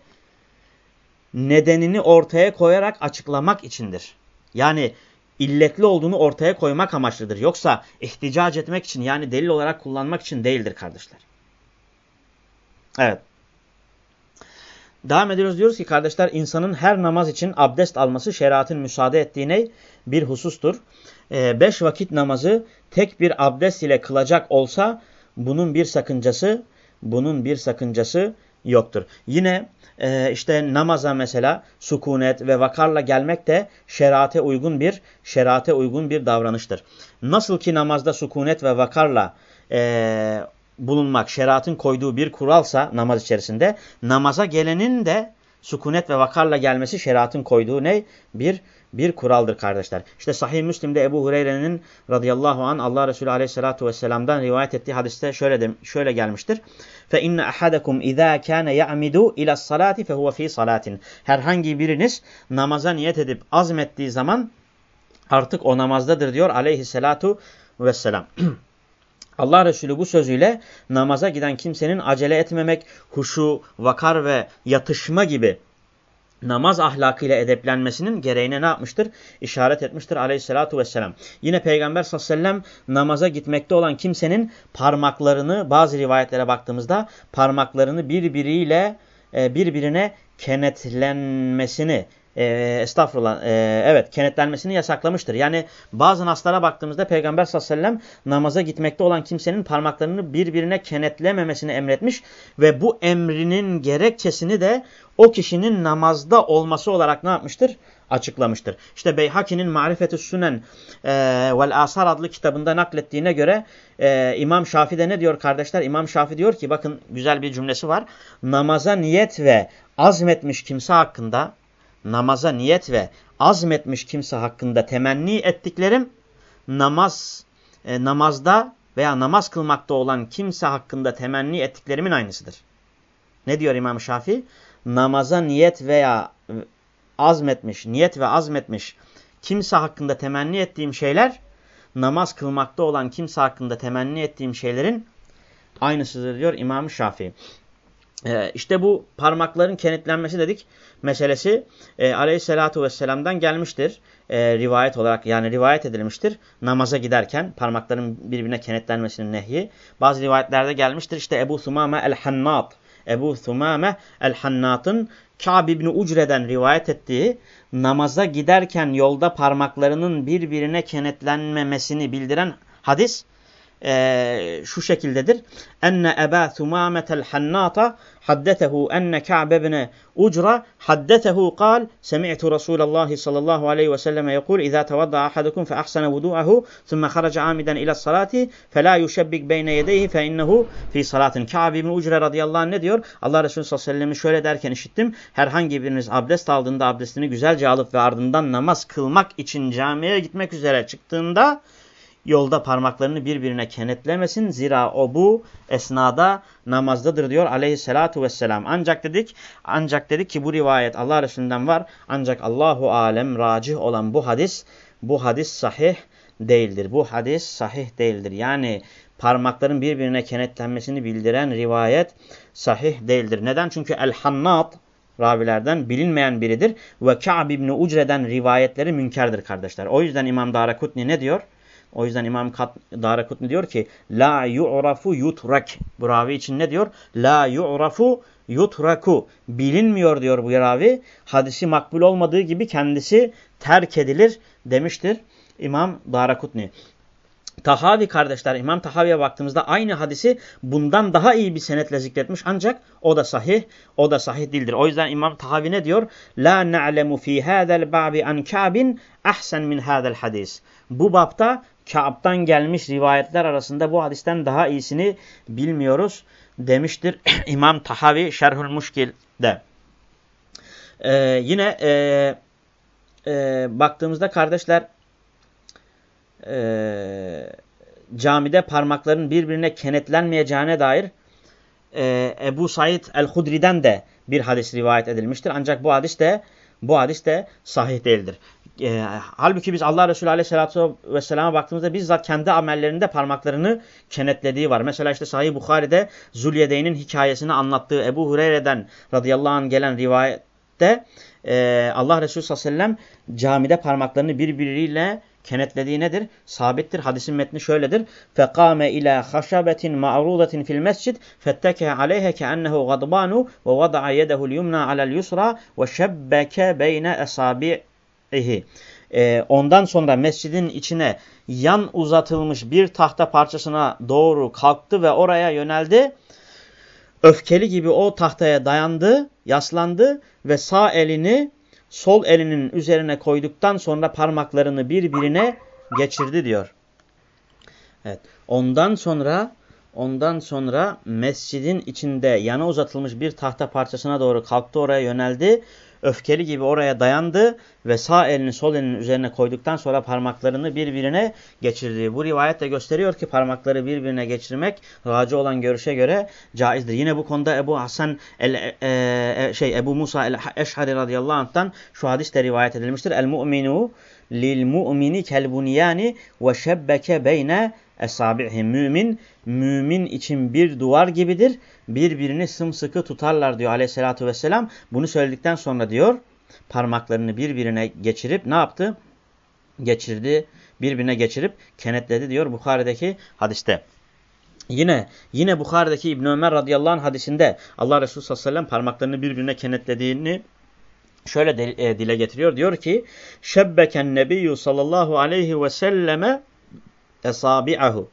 nedenini ortaya koyarak açıklamak içindir. Yani illetli olduğunu ortaya koymak amaçlıdır. Yoksa ihticac etmek için yani delil olarak kullanmak için değildir kardeşler. Evet. Devam ediyoruz diyoruz ki kardeşler insanın her namaz için abdest alması şeriatın müsaade ettiğine bir husustur. Ee, beş vakit namazı tek bir abdest ile kılacak olsa bunun bir sakıncası bunun bir sakıncası yoktur. Yine e, işte namaza mesela sukunet ve vakarla gelmek de şerate uygun bir şerate uygun bir davranıştır. Nasıl ki namazda sukunet ve vakarla e, bulunmak şeriatın koyduğu bir kuralsa namaz içerisinde namaza gelenin de sukunet ve vakarla gelmesi şeriatın koyduğu ne? Bir bir kuraldır kardeşler. İşte Sahih Müslim'de Ebu Hureyre'nin radıyallahu an Allah Resulü aleyhissalatu vesselam'dan rivayet ettiği hadiste şöyle de, şöyle gelmiştir. Fe inne ahadakum iza kana ya'midu ila salati fe huve fi salatin. Herhangi biriniz namaza niyet edip azmettiği zaman artık o namazdadır diyor aleyhissalatu vesselam. Allah Resulü bu sözüyle namaza giden kimsenin acele etmemek, huşu, vakar ve yatışma gibi namaz ahlakıyla edeplenmesinin gereğine ne yapmıştır? İşaret etmiştir aleyhissalatu vesselam. Yine Peygamber sallallahu aleyhi ve sellem namaza gitmekte olan kimsenin parmaklarını bazı rivayetlere baktığımızda parmaklarını birbiriyle e, birbirine kenetlenmesini e, estağfurullah e, evet kenetlenmesini yasaklamıştır. Yani bazı naslara baktığımızda Peygamber sallallahu aleyhi ve sellem namaza gitmekte olan kimsenin parmaklarını birbirine kenetlememesini emretmiş ve bu emrinin gerekçesini de o kişinin namazda olması olarak ne yapmıştır? Açıklamıştır. İşte Beyhaki'nin Marifetü Sünen e, vel Asar adlı kitabında naklettiğine göre e, İmam Şafi de ne diyor kardeşler? İmam Şafi diyor ki bakın güzel bir cümlesi var. Namaza niyet ve azmetmiş kimse hakkında namaza niyet ve azmetmiş kimse hakkında temenni ettiklerim namaz e, namazda veya namaz kılmakta olan kimse hakkında temenni ettiklerimin aynısıdır. Ne diyor İmam Şafii? Namaza niyet veya azmetmiş, niyet ve azmetmiş kimse hakkında temenni ettiğim şeyler namaz kılmakta olan kimse hakkında temenni ettiğim şeylerin aynısıdır diyor İmam Şafii. Ee, işte bu parmakların kenetlenmesi dedik meselesi e, aleyhissalatu vesselam'dan gelmiştir. E, rivayet olarak yani rivayet edilmiştir. Namaza giderken parmakların birbirine kenetlenmesinin nehyi. Bazı rivayetlerde gelmiştir. İşte Ebu Thumame el-Hannat. Ebu Thumame el-Hannat'ın Ka'b ibn Ucre'den rivayet ettiği namaza giderken yolda parmaklarının birbirine kenetlenmemesini bildiren hadis e, şu şekildedir. Enne Eba Thumametel Hannata haddetehu enne Ka'b ibn Ucra haddetehu kal semi'tu Resulallah sallallahu aleyhi ve selleme yekul İzâ tevadda ahadukum fe ahsene vudu'ahu thumme kharaca amiden ila salati fe la yuşebbik beyne yedeyhi fe innehu fi salatin. Ka'b ibn Ucra radıyallahu anh ne diyor? Allah Resulü sallallahu aleyhi ve sellem'i şöyle derken işittim. Herhangi biriniz abdest aldığında abdestini güzelce alıp ve ardından namaz kılmak için camiye gitmek üzere çıktığında yolda parmaklarını birbirine kenetlemesin. Zira o bu esnada namazdadır diyor aleyhissalatu vesselam. Ancak dedik, ancak dedik ki bu rivayet Allah Resulü'nden var. Ancak Allahu alem racih olan bu hadis, bu hadis sahih değildir. Bu hadis sahih değildir. Yani parmakların birbirine kenetlenmesini bildiren rivayet sahih değildir. Neden? Çünkü el-hannat ravilerden bilinmeyen biridir. Ve Ka'b ibn Ucre'den rivayetleri münkerdir kardeşler. O yüzden İmam Darakutni ne diyor? O yüzden İmam Darakutni diyor ki la yu'rafu yutrak. Bu ravi için ne diyor? La yu'rafu yutraku. Bilinmiyor diyor bu ravi. Hadisi makbul olmadığı gibi kendisi terk edilir demiştir İmam Darakutni. Tahavi kardeşler İmam Tahavi'ye baktığımızda aynı hadisi bundan daha iyi bir senetle zikretmiş ancak o da sahih, o da sahih değildir. O yüzden İmam Tahavi ne diyor? La na'lemu fi hadal ba'bi an Ka'bin ahsen min hadal hadis. Bu babta Ka'b'dan gelmiş rivayetler arasında bu hadisten daha iyisini bilmiyoruz demiştir İmam Tahavi Şerhül Muşkil'de. Ee, yine e, e, baktığımızda kardeşler e, camide parmakların birbirine kenetlenmeyeceğine dair e, Ebu Said el-Hudri'den de bir hadis rivayet edilmiştir. Ancak bu hadis de bu hadis de sahih değildir e, halbuki biz Allah Resulü Aleyhisselatü Vesselam'a baktığımızda bizzat kendi amellerinde parmaklarını kenetlediği var. Mesela işte Sahih Bukhari'de Zülyedeyn'in hikayesini anlattığı Ebu Hureyre'den radıyallahu anh gelen rivayette e, Allah Resulü sallallahu camide parmaklarını birbiriyle kenetlediği nedir? Sabittir. Hadisin metni şöyledir. Fekame ila haşabetin ma'rudatin fil mescid fetteke aleyhe ke'ennehu gadbanu ve vada'a yedehu'l yumna alel yusra ve şebbeke ehi. E, ondan sonra mescidin içine yan uzatılmış bir tahta parçasına doğru kalktı ve oraya yöneldi. Öfkeli gibi o tahtaya dayandı, yaslandı ve sağ elini sol elinin üzerine koyduktan sonra parmaklarını birbirine geçirdi diyor. Evet. Ondan sonra ondan sonra mescidin içinde yana uzatılmış bir tahta parçasına doğru kalktı oraya yöneldi öfkeli gibi oraya dayandı ve sağ elini sol elinin üzerine koyduktan sonra parmaklarını birbirine geçirdi. Bu rivayet de gösteriyor ki parmakları birbirine geçirmek racı olan görüşe göre caizdir. Yine bu konuda Ebu Hasan el, e, e, şey Ebu Musa el-Eşhari radıyallahu anh'tan şu hadis de rivayet edilmiştir. El mu'minu lil mu'mini kel bunyani ve şebbeke beyne esabi'hi. Mümin, mümin için bir duvar gibidir. Birbirini sımsıkı tutarlar diyor aleyhissalatü vesselam. Bunu söyledikten sonra diyor parmaklarını birbirine geçirip ne yaptı? Geçirdi, birbirine geçirip kenetledi diyor Bukhari'deki hadiste. Yine yine Bukhari'deki İbn Ömer radıyallahu anh hadisinde Allah Resulü sallallahu aleyhi ve sellem parmaklarını birbirine kenetlediğini şöyle de, e, dile getiriyor. Diyor ki Şebbeken nebiyyü sallallahu aleyhi ve selleme esabi'ahu.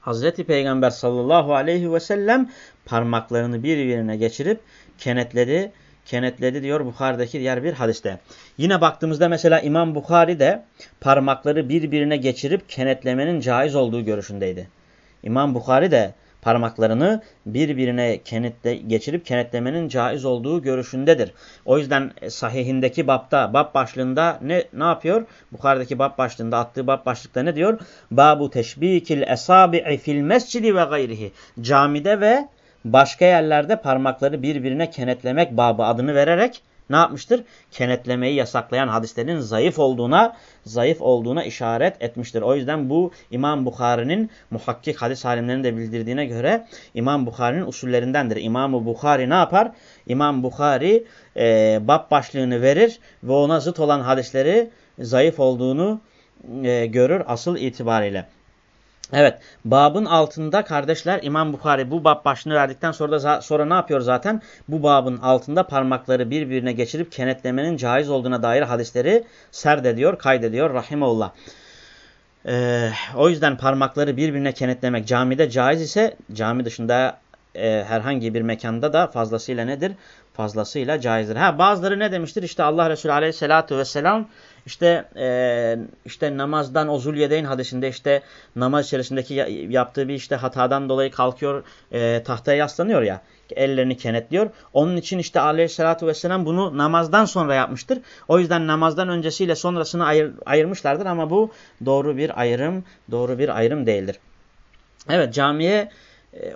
Hazreti Peygamber sallallahu aleyhi ve sellem parmaklarını birbirine geçirip kenetledi. Kenetledi diyor Bukhari'deki diğer bir hadiste. Yine baktığımızda mesela İmam Bukhari de parmakları birbirine geçirip kenetlemenin caiz olduğu görüşündeydi. İmam Bukhari de parmaklarını birbirine kenetle, geçirip kenetlemenin caiz olduğu görüşündedir. O yüzden e, sahihindeki babda, bab başlığında ne, ne yapıyor? Bukhari'deki bab başlığında attığı bab başlıkta ne diyor? Babu teşbikil esabi'i fil mescidi ve gayrihi. Camide ve başka yerlerde parmakları birbirine kenetlemek babı adını vererek ne yapmıştır? Kenetlemeyi yasaklayan hadislerin zayıf olduğuna zayıf olduğuna işaret etmiştir. O yüzden bu İmam Bukhari'nin muhakkik hadis alimlerinin de bildirdiğine göre İmam Bukhari'nin usullerindendir. İmam Bukhari ne yapar? İmam Bukhari e, bab başlığını verir ve ona zıt olan hadisleri zayıf olduğunu e, görür asıl itibariyle. Evet babın altında kardeşler İmam Bukhari bu bab başını verdikten sonra da sonra ne yapıyor zaten? Bu babın altında parmakları birbirine geçirip kenetlemenin caiz olduğuna dair hadisleri serdediyor, kaydediyor rahimeullah. Ee, o yüzden parmakları birbirine kenetlemek camide caiz ise cami dışında e, herhangi bir mekanda da fazlasıyla nedir? Fazlasıyla caizdir. Ha bazıları ne demiştir? İşte Allah Resulü Aleyhisselatü Vesselam işte e, işte namazdan o Zulyedeyn hadisinde işte namaz içerisindeki yaptığı bir işte hatadan dolayı kalkıyor e, tahtaya yaslanıyor ya ellerini kenetliyor. Onun için işte aleyhissalatü vesselam bunu namazdan sonra yapmıştır. O yüzden namazdan öncesiyle sonrasını ayır, ayırmışlardır ama bu doğru bir ayrım, doğru bir ayrım değildir. Evet camiye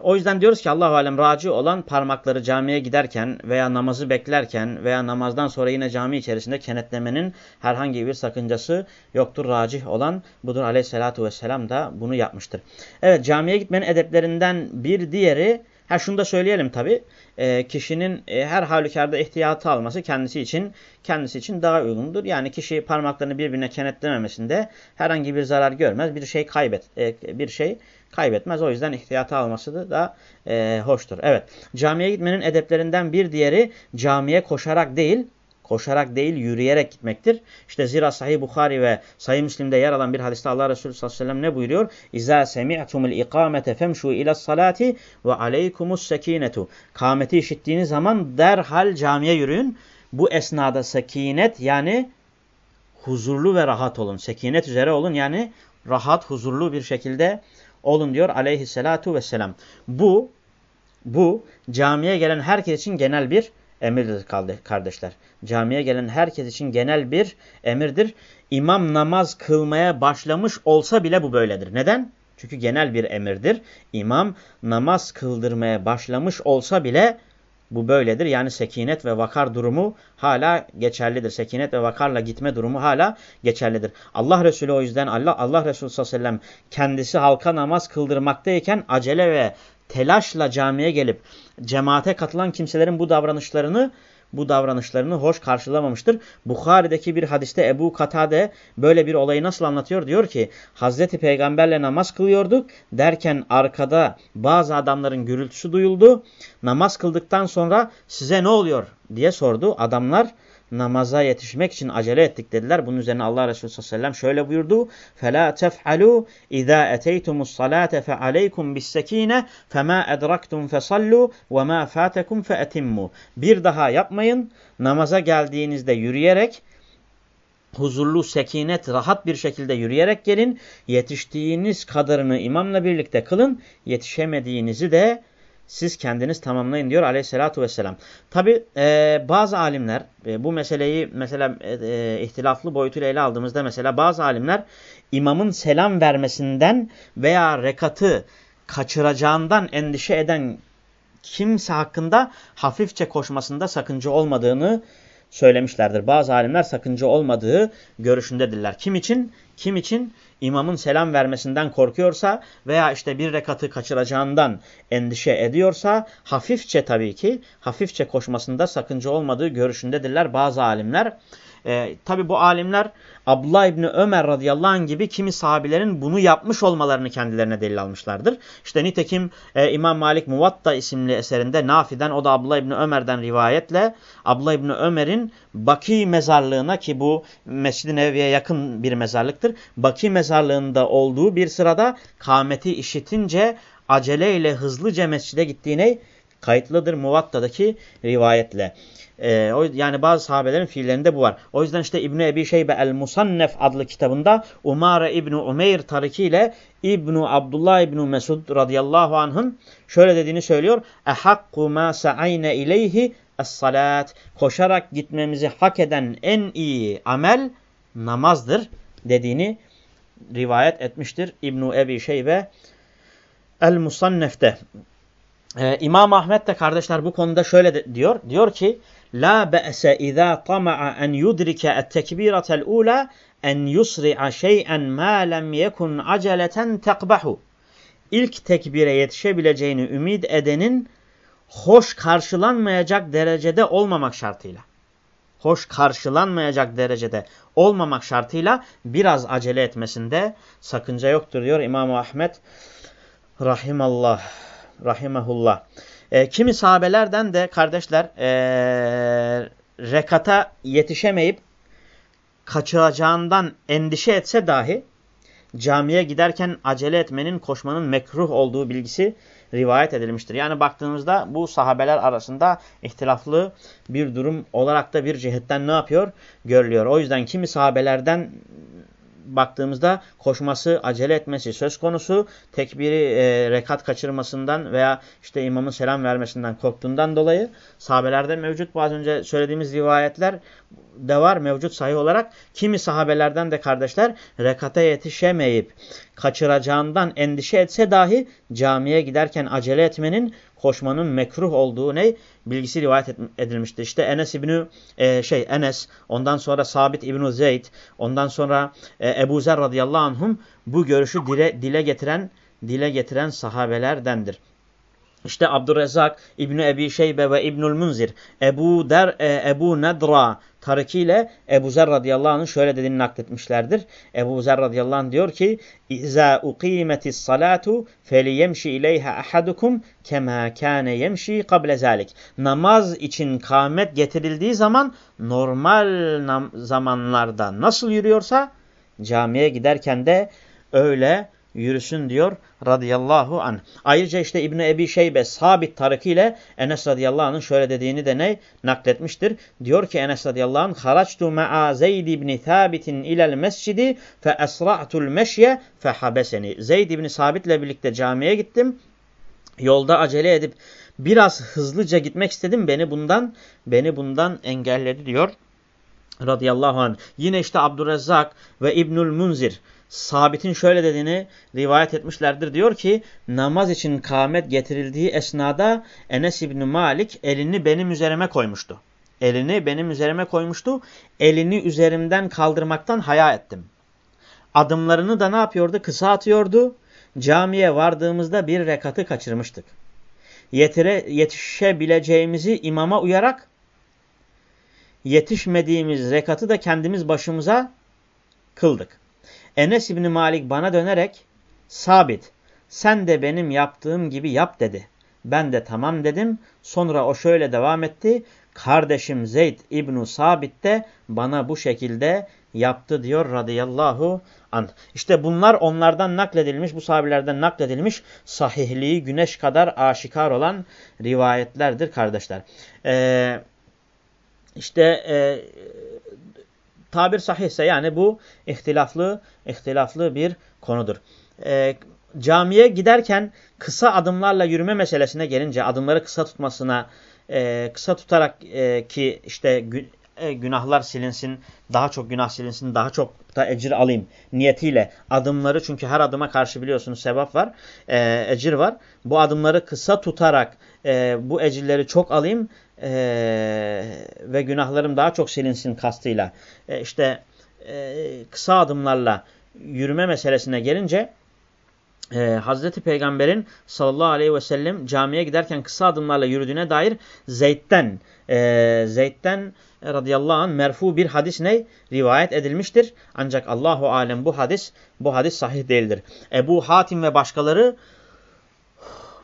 o yüzden diyoruz ki Allahu alem raci olan parmakları camiye giderken veya namazı beklerken veya namazdan sonra yine cami içerisinde kenetlemenin herhangi bir sakıncası yoktur. Racih olan budur aleyhissalatu vesselam da bunu yapmıştır. Evet camiye gitmenin edeplerinden bir diğeri Ha şunu da söyleyelim tabi. E, kişinin e, her halükarda ihtiyatı alması kendisi için kendisi için daha uygundur. Yani kişi parmaklarını birbirine kenetlememesinde herhangi bir zarar görmez. Bir şey kaybet e, bir şey kaybetmez. O yüzden ihtiyatı alması da e, hoştur. Evet. Camiye gitmenin edeplerinden bir diğeri camiye koşarak değil koşarak değil yürüyerek gitmektir. İşte zira Sahih Bukhari ve Sahih Müslim'de yer alan bir hadiste Allah Resulü sallallahu aleyhi ve sellem ne buyuruyor? İza semi'tumul ikamete femşu ila salati ve aleykumus sekinetu. Kâmeti işittiğiniz zaman derhal camiye yürüyün. Bu esnada sekinet yani huzurlu ve rahat olun. Sekinet üzere olun yani rahat, huzurlu bir şekilde olun diyor aleyhissalatu vesselam. Bu, bu camiye gelen herkes için genel bir emirdir kardeşler. Camiye gelen herkes için genel bir emirdir. İmam namaz kılmaya başlamış olsa bile bu böyledir. Neden? Çünkü genel bir emirdir. İmam namaz kıldırmaya başlamış olsa bile bu böyledir. Yani sekinet ve vakar durumu hala geçerlidir. Sekinet ve vakarla gitme durumu hala geçerlidir. Allah Resulü o yüzden Allah Allah Resulü sallallahu aleyhi ve sellem kendisi halka namaz kıldırmaktayken acele ve telaşla camiye gelip cemaate katılan kimselerin bu davranışlarını bu davranışlarını hoş karşılamamıştır. Bukhari'deki bir hadiste Ebu Katade böyle bir olayı nasıl anlatıyor? Diyor ki Hazreti Peygamberle namaz kılıyorduk derken arkada bazı adamların gürültüsü duyuldu. Namaz kıldıktan sonra size ne oluyor diye sordu. Adamlar namaza yetişmek için acele ettik dediler. Bunun üzerine Allah Resulü sallallahu aleyhi ve sellem şöyle buyurdu. فَلَا تَفْعَلُوا اِذَا اَتَيْتُمُ الصَّلَاةَ فَعَلَيْكُمْ بِالسَّك۪ينَ فَمَا اَدْرَكْتُمْ فَصَلُّوا وَمَا فَاتَكُمْ فَاَتِمُّوا Bir daha yapmayın. Namaza geldiğinizde yürüyerek huzurlu, sekinet, rahat bir şekilde yürüyerek gelin. Yetiştiğiniz kadarını imamla birlikte kılın. Yetişemediğinizi de siz kendiniz tamamlayın diyor aleyhissalatu vesselam. Tabi e, bazı alimler e, bu meseleyi mesela e, e, ihtilaflı boyutuyla ele aldığımızda mesela bazı alimler imamın selam vermesinden veya rekatı kaçıracağından endişe eden kimse hakkında hafifçe koşmasında sakınca olmadığını söylemişlerdir. Bazı alimler sakınca olmadığı görüşündedirler. Kim için? Kim için? imamın selam vermesinden korkuyorsa veya işte bir rekatı kaçıracağından endişe ediyorsa hafifçe tabii ki hafifçe koşmasında sakınca olmadığı görüşündedirler bazı alimler. E, Tabi bu alimler Abdullah İbni Ömer radıyallahu anh gibi kimi sahabilerin bunu yapmış olmalarını kendilerine delil almışlardır. İşte nitekim e, İmam Malik Muvatta isimli eserinde Nafi'den o da Abdullah İbni Ömer'den rivayetle Abdullah İbni Ömer'in Baki mezarlığına ki bu Mescid-i Nebevi'ye yakın bir mezarlıktır. Baki mezarlığında olduğu bir sırada kâmeti işitince aceleyle hızlıca mescide gittiğine kayıtlıdır Muvatta'daki rivayetle. Ee, o, yani bazı sahabelerin fiillerinde bu var. O yüzden işte İbn Ebi Şeybe el-Musannef adlı kitabında Umare İbn Umeyr tarikiyle İbn Abdullah İbn Mesud radıyallahu anh'ın şöyle dediğini söylüyor. Ehakku ma sa'ayne ileyhi es-salat. Koşarak gitmemizi hak eden en iyi amel namazdır dediğini rivayet etmiştir İbn Ebi Şeybe el-Musannef'te. Ee, İmam Ahmet de kardeşler bu konuda şöyle de, diyor. Diyor ki La be'se izâ tama'a en yudrike et-tekbiratel ula en yusri'a şey'en ma lem yekun aceleten tekbahu. İlk tekbire yetişebileceğini ümit edenin hoş karşılanmayacak derecede olmamak şartıyla. Hoş karşılanmayacak derecede olmamak şartıyla biraz acele etmesinde sakınca yoktur diyor İmam Ahmet rahimallah rahimahullah. E, kimi sahabelerden de kardeşler e, rekata yetişemeyip kaçıracağından endişe etse dahi camiye giderken acele etmenin, koşmanın mekruh olduğu bilgisi rivayet edilmiştir. Yani baktığımızda bu sahabeler arasında ihtilaflı bir durum olarak da bir cihetten ne yapıyor? Görülüyor. O yüzden kimi sahabelerden baktığımızda koşması, acele etmesi söz konusu. Tekbiri e, rekat kaçırmasından veya işte imamın selam vermesinden korktuğundan dolayı sahabelerde mevcut. Bu az önce söylediğimiz rivayetler de var mevcut sahih olarak. Kimi sahabelerden de kardeşler rekata yetişemeyip kaçıracağından endişe etse dahi camiye giderken acele etmenin koşmanın mekruh olduğu ne bilgisi rivayet edilmiştir. İşte Enes İbni e, şey Enes, ondan sonra Sabit İbni Zeyd, ondan sonra e, Ebu Zer radıyallahu anhum bu görüşü dile, dile getiren dile getiren sahabelerdendir. İşte Abdurrezzak İbni Ebi Şeybe ve İbnül Munzir, Ebu Der e, Ebu Nedra Tariki ile Ebu Zer radıyallahu anh'ın şöyle dediğini nakletmişlerdir. Ebu Zer radıyallahu anh diyor ki İza uqimetis salatu feliyemşi ileyha ahadukum kema kâne yemşi kable zalik. Namaz için kâmet getirildiği zaman normal zamanlarda nasıl yürüyorsa camiye giderken de öyle yürüsün diyor radıyallahu an. Ayrıca işte İbni Ebi Şeybe sabit tarıkı ile Enes radıyallahu anh'ın şöyle dediğini de ne nakletmiştir. Diyor ki Enes radıyallahu anh haraçtu ma'a Zeyd ibn Thabit'in ilel mescidi fe esra'tul meşye fe habeseni. Zeyd ibn Sabit ile birlikte camiye gittim. Yolda acele edip biraz hızlıca gitmek istedim. Beni bundan beni bundan engelledi diyor radıyallahu anh. Yine işte Abdurrezzak ve İbnül Munzir Sabit'in şöyle dediğini rivayet etmişlerdir. Diyor ki namaz için kâmet getirildiği esnada Enes İbni Malik elini benim üzerime koymuştu. Elini benim üzerime koymuştu. Elini üzerimden kaldırmaktan haya ettim. Adımlarını da ne yapıyordu? Kısa atıyordu. Camiye vardığımızda bir rekatı kaçırmıştık. Yetire, yetişebileceğimizi imama uyarak yetişmediğimiz rekatı da kendimiz başımıza kıldık. Enes İbni Malik bana dönerek sabit sen de benim yaptığım gibi yap dedi. Ben de tamam dedim. Sonra o şöyle devam etti. Kardeşim Zeyd İbnu Sabit de bana bu şekilde yaptı diyor radıyallahu anh. İşte bunlar onlardan nakledilmiş, bu sahabelerden nakledilmiş sahihliği güneş kadar aşikar olan rivayetlerdir kardeşler. Ee, işte e, tabir sahihse yani bu ihtilaflı ihtilaflı bir konudur. E, camiye giderken kısa adımlarla yürüme meselesine gelince adımları kısa tutmasına e, kısa tutarak e, ki işte e, günahlar silinsin, daha çok günah silinsin, daha çok da ecir alayım niyetiyle adımları çünkü her adıma karşı biliyorsunuz sevap var, e, ecir var. Bu adımları kısa tutarak e, bu ecirleri çok alayım e, ve günahlarım daha çok silinsin kastıyla e, işte e, kısa adımlarla yürüme meselesine gelince e, Hazreti Peygamber'in sallallahu aleyhi ve sellem camiye giderken kısa adımlarla yürüdüğüne dair Zeyd'den e, Zeyd'den radıyallahu anh merfu bir hadis ne? Rivayet edilmiştir. Ancak Allahu alem bu hadis bu hadis sahih değildir. Ebu Hatim ve başkaları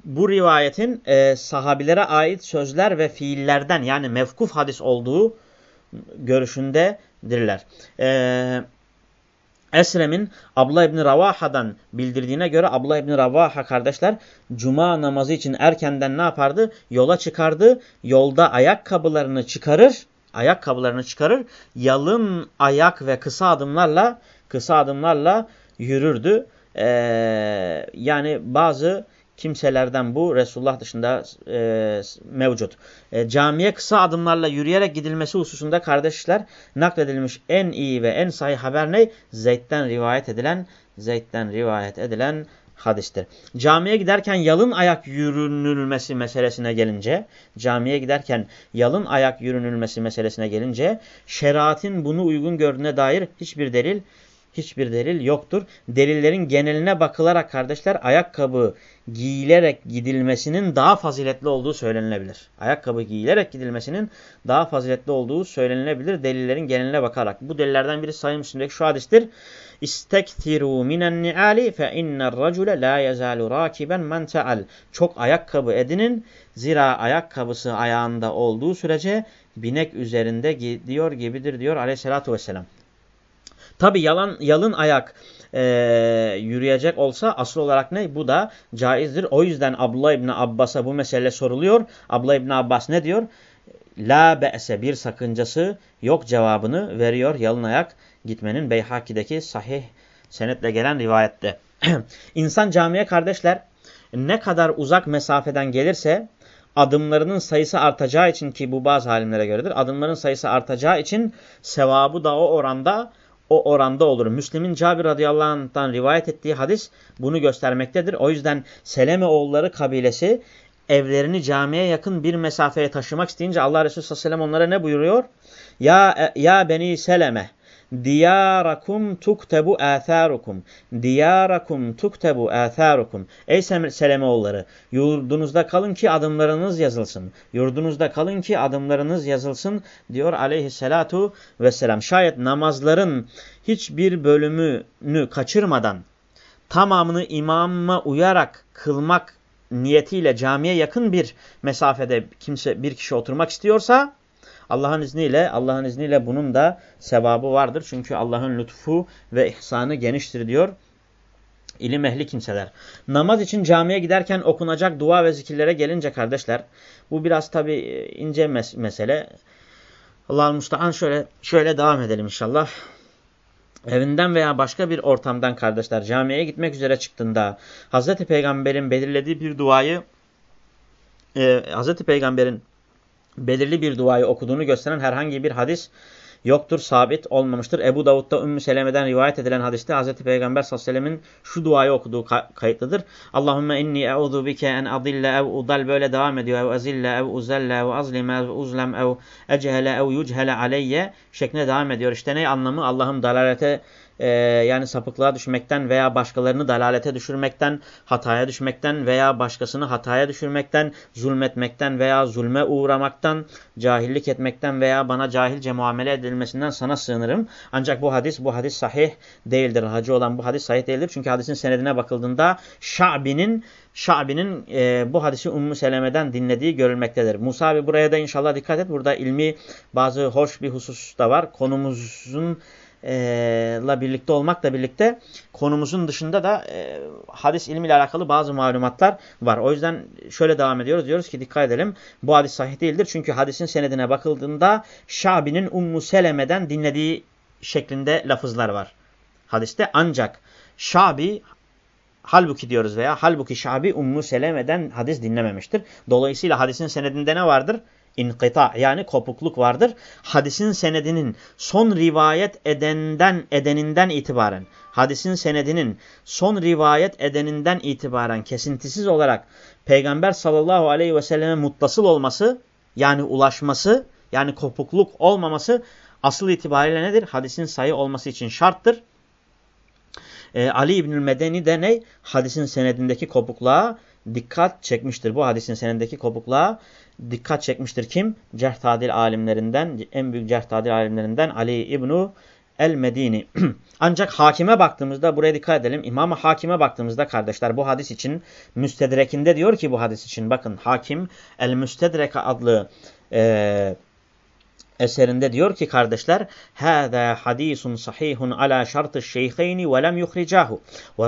bu rivayetin e, sahabilere ait sözler ve fiillerden yani mevkuf hadis olduğu görüşündedirler. Eee Esrem'in Abla İbni Ravaha'dan bildirdiğine göre Abla İbni Ravaha kardeşler cuma namazı için erkenden ne yapardı? Yola çıkardı. Yolda ayakkabılarını çıkarır. Ayakkabılarını çıkarır. Yalın ayak ve kısa adımlarla kısa adımlarla yürürdü. Ee, yani bazı kimselerden bu Resulullah dışında e, mevcut. E, camiye kısa adımlarla yürüyerek gidilmesi hususunda kardeşler nakledilmiş en iyi ve en sahih haber ne? Zeyd'den rivayet edilen Zeyd'den rivayet edilen hadistir. Camiye giderken yalın ayak yürünülmesi meselesine gelince, camiye giderken yalın ayak yürünülmesi meselesine gelince, şeriatin bunu uygun gördüğüne dair hiçbir delil hiçbir delil yoktur. Delillerin geneline bakılarak kardeşler ayakkabı giyilerek gidilmesinin daha faziletli olduğu söylenilebilir. Ayakkabı giyilerek gidilmesinin daha faziletli olduğu söylenilebilir delillerin geneline bakarak. Bu delillerden biri Sayın Müslim'deki şu hadistir. İstektiru minen ni'ali fe inner racule la yezalu rakiben men te'al. Çok ayakkabı edinin. Zira ayakkabısı ayağında olduğu sürece binek üzerinde gidiyor gibidir diyor aleyhissalatü vesselam. Tabi yalan, yalın ayak e, yürüyecek olsa asıl olarak ne? Bu da caizdir. O yüzden Abdullah İbni Abbas'a bu mesele soruluyor. Abdullah İbni Abbas ne diyor? La be'se bir sakıncası yok cevabını veriyor yalın ayak gitmenin Beyhaki'deki sahih senetle gelen rivayette. İnsan camiye kardeşler ne kadar uzak mesafeden gelirse adımlarının sayısı artacağı için ki bu bazı halimlere göredir. Adımların sayısı artacağı için sevabı da o oranda o oranda olur. Müslim'in Cabir radıyallahu anh'tan rivayet ettiği hadis bunu göstermektedir. O yüzden Seleme oğulları kabilesi evlerini camiye yakın bir mesafeye taşımak isteyince Allah Resulü sallallahu aleyhi ve sellem onlara ne buyuruyor? Ya, ya beni Seleme Diyarakum tuktebu atharukum. Diyarakum tuktebu atharukum. Ey Selemoğulları yurdunuzda kalın ki adımlarınız yazılsın. Yurdunuzda kalın ki adımlarınız yazılsın diyor aleyhissalatu vesselam. Şayet namazların hiçbir bölümünü kaçırmadan tamamını imama uyarak kılmak niyetiyle camiye yakın bir mesafede kimse bir kişi oturmak istiyorsa Allah'ın izniyle Allah'ın izniyle bunun da sevabı vardır. Çünkü Allah'ın lütfu ve ihsanı geniştir diyor ilim ehli kimseler. Namaz için camiye giderken okunacak dua ve zikirlere gelince kardeşler bu biraz tabi e, ince mes mesele. Allah'ın müstahane şöyle şöyle devam edelim inşallah. Evinden veya başka bir ortamdan kardeşler camiye gitmek üzere çıktığında Hz. Peygamber'in belirlediği bir duayı e, Hz. Peygamber'in belirli bir duayı okuduğunu gösteren herhangi bir hadis yoktur, sabit olmamıştır. Ebu Davud'da Ümmü Seleme'den rivayet edilen hadiste Hz. Peygamber sallallahu aleyhi ve sellemin şu duayı okuduğu kayıtlıdır. Allahümme inni e'udhu bike en adille ev udal böyle devam ediyor. Ev ezille ev uzelle ev azlime ev uzlem ev echele ev yuchele aleyye şeklinde devam ediyor. İşte ne anlamı? Allah'ım dalalete e, yani sapıklığa düşmekten veya başkalarını dalalete düşürmekten, hataya düşmekten veya başkasını hataya düşürmekten, zulmetmekten veya zulme uğramaktan, cahillik etmekten veya bana cahilce muamele edilmesinden sana sığınırım. Ancak bu hadis, bu hadis sahih değildir. Hacı olan bu hadis sahih değildir. Çünkü hadisin senedine bakıldığında Şa'bi'nin Şa'bi'nin e, bu hadisi Ummu Seleme'den dinlediği görülmektedir. Musa abi buraya da inşallah dikkat et. Burada ilmi bazı hoş bir husus da var. Konumuzun la birlikte olmakla birlikte konumuzun dışında da e, hadis ilmiyle alakalı bazı malumatlar var. O yüzden şöyle devam ediyoruz. Diyoruz ki dikkat edelim. Bu hadis sahih değildir. Çünkü hadisin senedine bakıldığında Şabi'nin Ummu Seleme'den dinlediği şeklinde lafızlar var. Hadiste ancak Şabi halbuki diyoruz veya halbuki Şabi Ummu Seleme'den hadis dinlememiştir. Dolayısıyla hadisin senedinde ne vardır? İnkıta yani kopukluk vardır. Hadisin senedinin son rivayet edenden edeninden itibaren hadisin senedinin son rivayet edeninden itibaren kesintisiz olarak Peygamber sallallahu aleyhi ve selleme muttasıl olması yani ulaşması yani kopukluk olmaması asıl itibariyle nedir? Hadisin sayı olması için şarttır. Ee, Ali İbnül Medeni de ne? Hadisin senedindeki kopukluğa dikkat çekmiştir. Bu hadisin senedindeki kopukluğa dikkat çekmiştir. Kim? Cerh alimlerinden, en büyük cerh alimlerinden Ali İbnu El-Medini. Ancak hakime baktığımızda, buraya dikkat edelim. İmam Hakim'e baktığımızda kardeşler bu hadis için müstedrekinde diyor ki bu hadis için bakın Hakim El-Müstedrek adlı e, eserinde diyor ki kardeşler hâzâ hadisun sahihun ala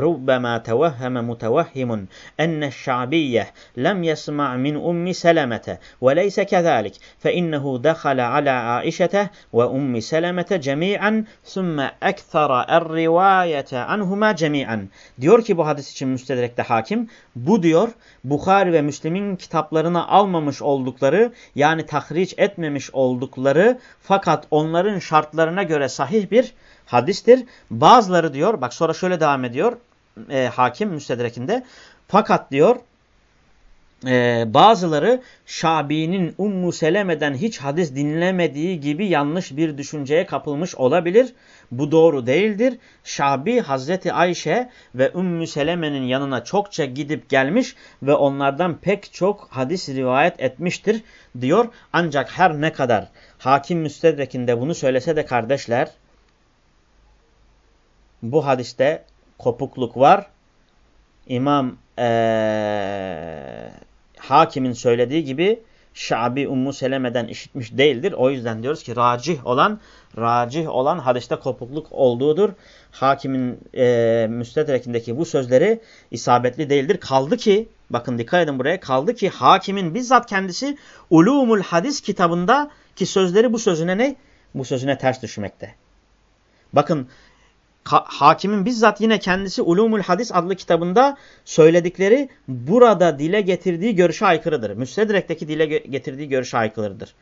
rubbema tevehheme mutevehhimun enne şa'biyye lem yesma' min ummi selemete ve leyse kezalik fe innehu dekhala ala aişete ve ummi selemete cemi'an thumme ekthara er rivayete anhuma cemi'an diyor ki bu hadis için müstedrekte hakim bu diyor Bukhari ve Müslim'in kitaplarına almamış oldukları yani tahriç etmemiş oldukları fakat onların şartlarına göre sahih bir hadistir. Bazıları diyor bak sonra şöyle devam ediyor e, hakim müstedrekinde fakat diyor e, bazıları Şabi'nin Ummu Seleme'den hiç hadis dinlemediği gibi yanlış bir düşünceye kapılmış olabilir. Bu doğru değildir. Şabi Hazreti Ayşe ve Ümmü Seleme'nin yanına çokça gidip gelmiş ve onlardan pek çok hadis rivayet etmiştir diyor. Ancak her ne kadar hakim müstedrekinde bunu söylese de kardeşler bu hadiste kopukluk var. İmam ee, hakimin söylediği gibi Şabi Ummu Seleme'den işitmiş değildir. O yüzden diyoruz ki racih olan racih olan hadiste kopukluk olduğudur. Hakimin e, müstedrekindeki bu sözleri isabetli değildir. Kaldı ki bakın dikkat edin buraya kaldı ki hakimin bizzat kendisi Ulumul Hadis kitabında ki sözleri bu sözüne ne? Bu sözüne ters düşmekte. Bakın hakimin bizzat yine kendisi Ulumul Hadis adlı kitabında söyledikleri burada dile getirdiği görüşe aykırıdır. Müstedrek'teki dile getirdiği görüşe aykırıdır.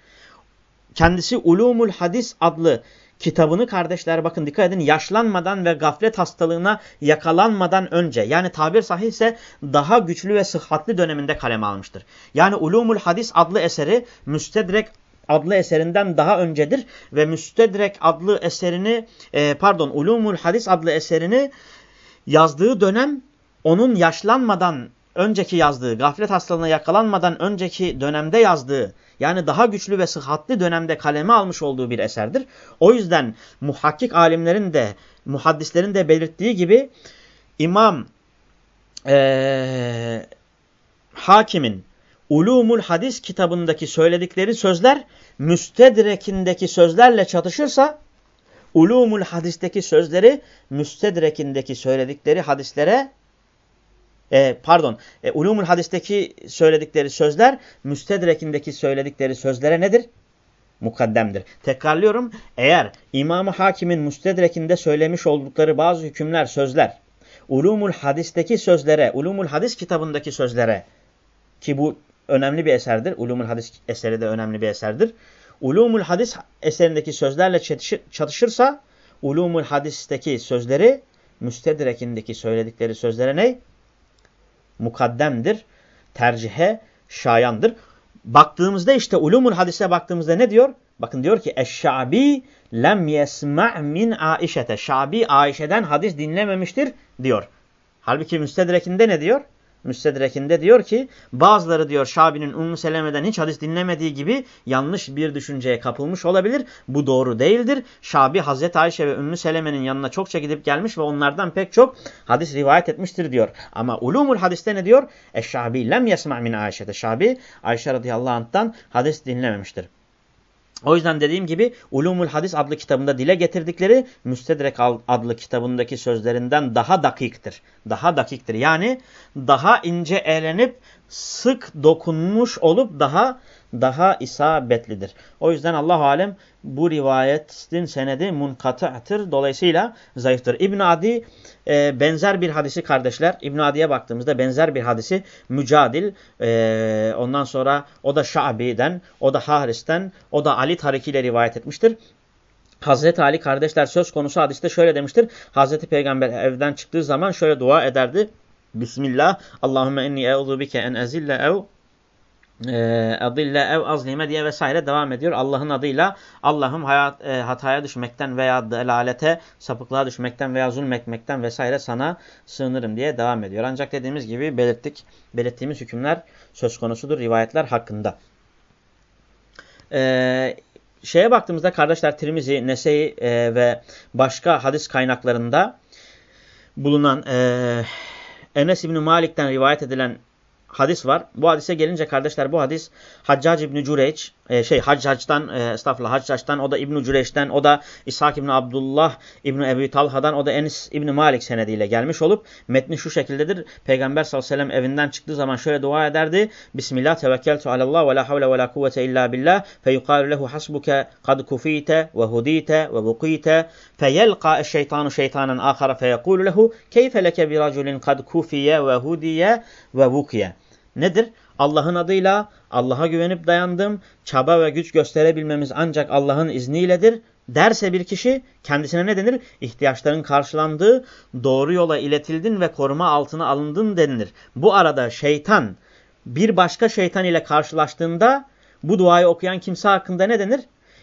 Kendisi Ulumul Hadis adlı kitabını kardeşler bakın dikkat edin yaşlanmadan ve gaflet hastalığına yakalanmadan önce yani tabir sahihse daha güçlü ve sıhhatli döneminde kaleme almıştır. Yani Ulumul Hadis adlı eseri Müstedrek adlı eserinden daha öncedir ve Müstedrek adlı eserini e, pardon Ulumul Hadis adlı eserini yazdığı dönem onun yaşlanmadan önceki yazdığı, gaflet hastalığına yakalanmadan önceki dönemde yazdığı, yani daha güçlü ve sıhhatli dönemde kaleme almış olduğu bir eserdir. O yüzden muhakkik alimlerin de, muhaddislerin de belirttiği gibi İmam ee, Hakim'in Ulumul Hadis kitabındaki söyledikleri sözler müstedrekindeki sözlerle çatışırsa Ulumul Hadis'teki sözleri müstedrekindeki söyledikleri hadislere e, pardon, e, Ulumul Hadis'teki söyledikleri sözler müstedrekindeki söyledikleri sözlere nedir? Mukaddemdir. Tekrarlıyorum. Eğer İmam-ı Hakim'in müstedrekinde söylemiş oldukları bazı hükümler, sözler, Ulumul Hadis'teki sözlere, Ulumul Hadis kitabındaki sözlere ki bu önemli bir eserdir. Ulumul Hadis eseri de önemli bir eserdir. Ulumul Hadis eserindeki sözlerle çatışırsa Ulumul Hadis'teki sözleri müstedrekindeki söyledikleri sözlere ne? mukaddemdir, tercihe şayandır. Baktığımızda işte ulumul hadise baktığımızda ne diyor? Bakın diyor ki eşşabi lem yesma' min Aişete. Şabi Ayşe'den hadis dinlememiştir diyor. Halbuki müstedrekinde ne diyor? Müstedrekinde diyor ki bazıları diyor Şabi'nin Ümmü Seleme'den hiç hadis dinlemediği gibi yanlış bir düşünceye kapılmış olabilir. Bu doğru değildir. Şabi Hazreti Ayşe ve Ümmü Seleme'nin yanına çokça gidip gelmiş ve onlardan pek çok hadis rivayet etmiştir diyor. Ama ulumul hadiste ne diyor? Eşşabi lem yesma' min Ayşe'de. Şabi Ayşe radıyallahu anh'tan hadis dinlememiştir. O yüzden dediğim gibi Ulumul Hadis adlı kitabında dile getirdikleri Müstedrek adlı kitabındaki sözlerinden daha dakiktir. Daha dakiktir. Yani daha ince eğlenip sık dokunmuş olup daha daha isabetlidir. O yüzden Allah alem bu rivayetin senedi munkata'tır. Dolayısıyla zayıftır. İbn Adi e, benzer bir hadisi kardeşler. İbn Adi'ye baktığımızda benzer bir hadisi Mücadil. E, ondan sonra o da Şabi'den, o da Haris'ten, o da Ali tarikiyle rivayet etmiştir. Hazreti Ali kardeşler söz konusu hadiste şöyle demiştir. Hazreti Peygamber evden çıktığı zaman şöyle dua ederdi. Bismillah. Allahümme inni e'udhu bike en ezille ev adıyla ev azlime diye vesaire devam ediyor. Allah'ın adıyla Allah'ım e, hataya düşmekten veya delalete, sapıklığa düşmekten veya zulmetmekten vesaire sana sığınırım diye devam ediyor. Ancak dediğimiz gibi belirttik, belirttiğimiz hükümler söz konusudur rivayetler hakkında. Ee, şeye baktığımızda kardeşler Tirmizi, Nese'yi e, ve başka hadis kaynaklarında bulunan e, Enes İbni Malik'ten rivayet edilen hadis var. Bu hadise gelince kardeşler bu hadis Haccac İbni Cüreyç, e, şey Haccac'tan, e, estağfurullah Haccac'tan, o da İbni Cüreyç'ten, o da İshak İbni Abdullah İbni Ebu Talha'dan, o da Enis İbni Malik senediyle gelmiş olup metni şu şekildedir. Peygamber sallallahu aleyhi ve sellem evinden çıktığı zaman şöyle dua ederdi. Bismillah tevekkeltu alallah ve la havle ve la kuvvete illa billah feyukalu lehu hasbuke kad kufite ve hudite ve bukite feyelqa şeytanu şeytanen ahara feyekulu lehu keyfe leke bir raculin kad kufiye ve hudiye ve bukiye. Nedir? Allah'ın adıyla Allah'a güvenip dayandım. Çaba ve güç gösterebilmemiz ancak Allah'ın izniyledir. Derse bir kişi kendisine ne denir? İhtiyaçların karşılandığı, doğru yola iletildin ve koruma altına alındın denilir. Bu arada şeytan bir başka şeytan ile karşılaştığında bu duayı okuyan kimse hakkında ne denir?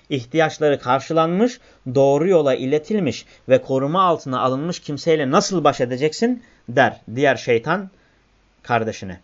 İhtiyaçları karşılanmış, doğru yola iletilmiş ve koruma altına alınmış kimseyle nasıl baş edeceksin der diğer şeytan kardeşine.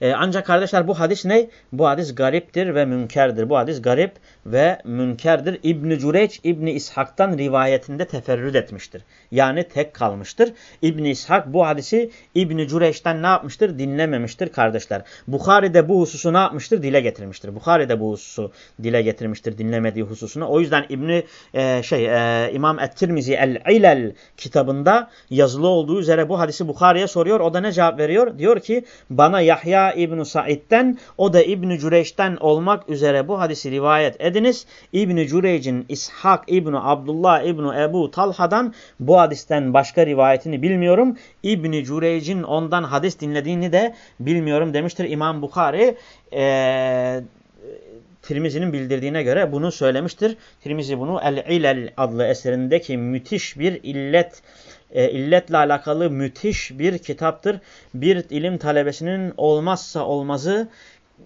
E, ancak kardeşler bu hadis ne? Bu hadis gariptir ve münkerdir. Bu hadis garip ve münkerdir. İbn-i Cüreç İbn-i İshak'tan rivayetinde teferrüt etmiştir. Yani tek kalmıştır. İbn-i İshak bu hadisi İbn-i Cüreç'ten ne yapmıştır? Dinlememiştir kardeşler. Bukhari de bu hususu ne yapmıştır? Dile getirmiştir. Bukhari de bu hususu dile getirmiştir dinlemediği hususunu. O yüzden İbn-i e, şey e, İmam Et-Tirmizi El-İlel kitabında yazılı olduğu üzere bu hadisi Bukhari'ye soruyor. O da ne cevap veriyor? Diyor ki bana Yahya İbn Said'den o da İbn Cüreyş'ten olmak üzere bu hadisi rivayet ediniz. İbn Cüreyc'in İshak İbn Abdullah İbn Ebu Talha'dan bu hadisten başka rivayetini bilmiyorum. İbn Cüreyc'in ondan hadis dinlediğini de bilmiyorum demiştir İmam Bukhari. Eee Tirmizi'nin bildirdiğine göre bunu söylemiştir. Tirmizi bunu El-İlel adlı eserindeki müthiş bir illet e, illetle alakalı müthiş bir kitaptır. Bir ilim talebesinin olmazsa olmazı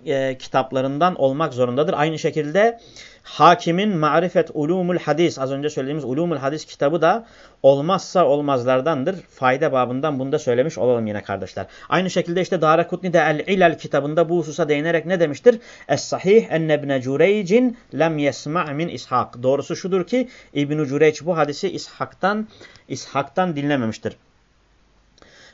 e, kitaplarından olmak zorundadır. Aynı şekilde Hakimin Ma'rifet Ulumul Hadis az önce söylediğimiz Ulumul Hadis kitabı da olmazsa olmazlardandır. Fayda babından bunu da söylemiş olalım yine kardeşler. Aynı şekilde işte Darakutni de El-İlal kitabında bu hususa değinerek ne demiştir? Es-sahih enne ibn Cureycin lem yesma' min İshak. Doğrusu şudur ki İbn Cureyc bu hadisi İshak'tan İshak'tan dinlememiştir.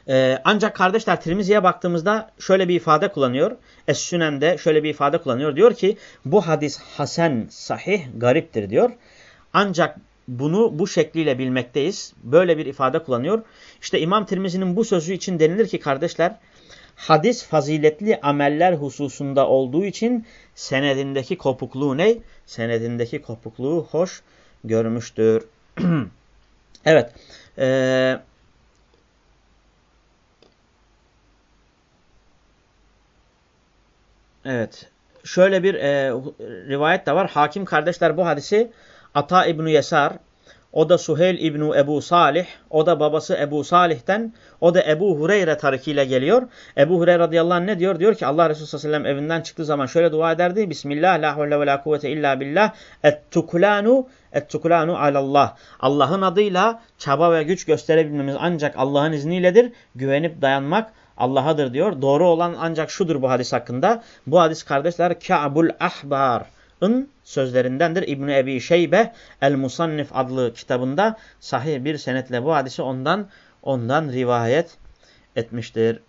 Ee, ancak kardeşler Tirmizi'ye baktığımızda şöyle bir ifade kullanıyor. Es-Sünen'de şöyle bir ifade kullanıyor. Diyor ki bu hadis hasen, sahih, gariptir diyor. Ancak bunu bu şekliyle bilmekteyiz. Böyle bir ifade kullanıyor. İşte İmam Tirmizi'nin bu sözü için denilir ki kardeşler hadis faziletli ameller hususunda olduğu için senedindeki kopukluğu ne? Senedindeki kopukluğu hoş görmüştür. evet. Eee Evet. Şöyle bir e, rivayet de var. Hakim kardeşler bu hadisi Ata İbni Yesar, o da Suheyl İbni Ebu Salih, o da babası Ebu Salih'ten, o da Ebu Hureyre tarikiyle geliyor. Ebu Hureyre radıyallahu anh ne diyor? Diyor ki Allah Resulü sallallahu aleyhi ve sellem evinden çıktığı zaman şöyle dua ederdi. Bismillah, la havle ve la kuvvete illa billah, ettukulanu, ettukulanu alallah. Allah'ın adıyla çaba ve güç gösterebilmemiz ancak Allah'ın izniyledir. Güvenip dayanmak Allah'adır diyor. Doğru olan ancak şudur bu hadis hakkında. Bu hadis kardeşler Ka'bul Ahbar'ın sözlerindendir. İbn Ebi Şeybe El-Musannif adlı kitabında sahih bir senetle bu hadisi ondan ondan rivayet etmiştir.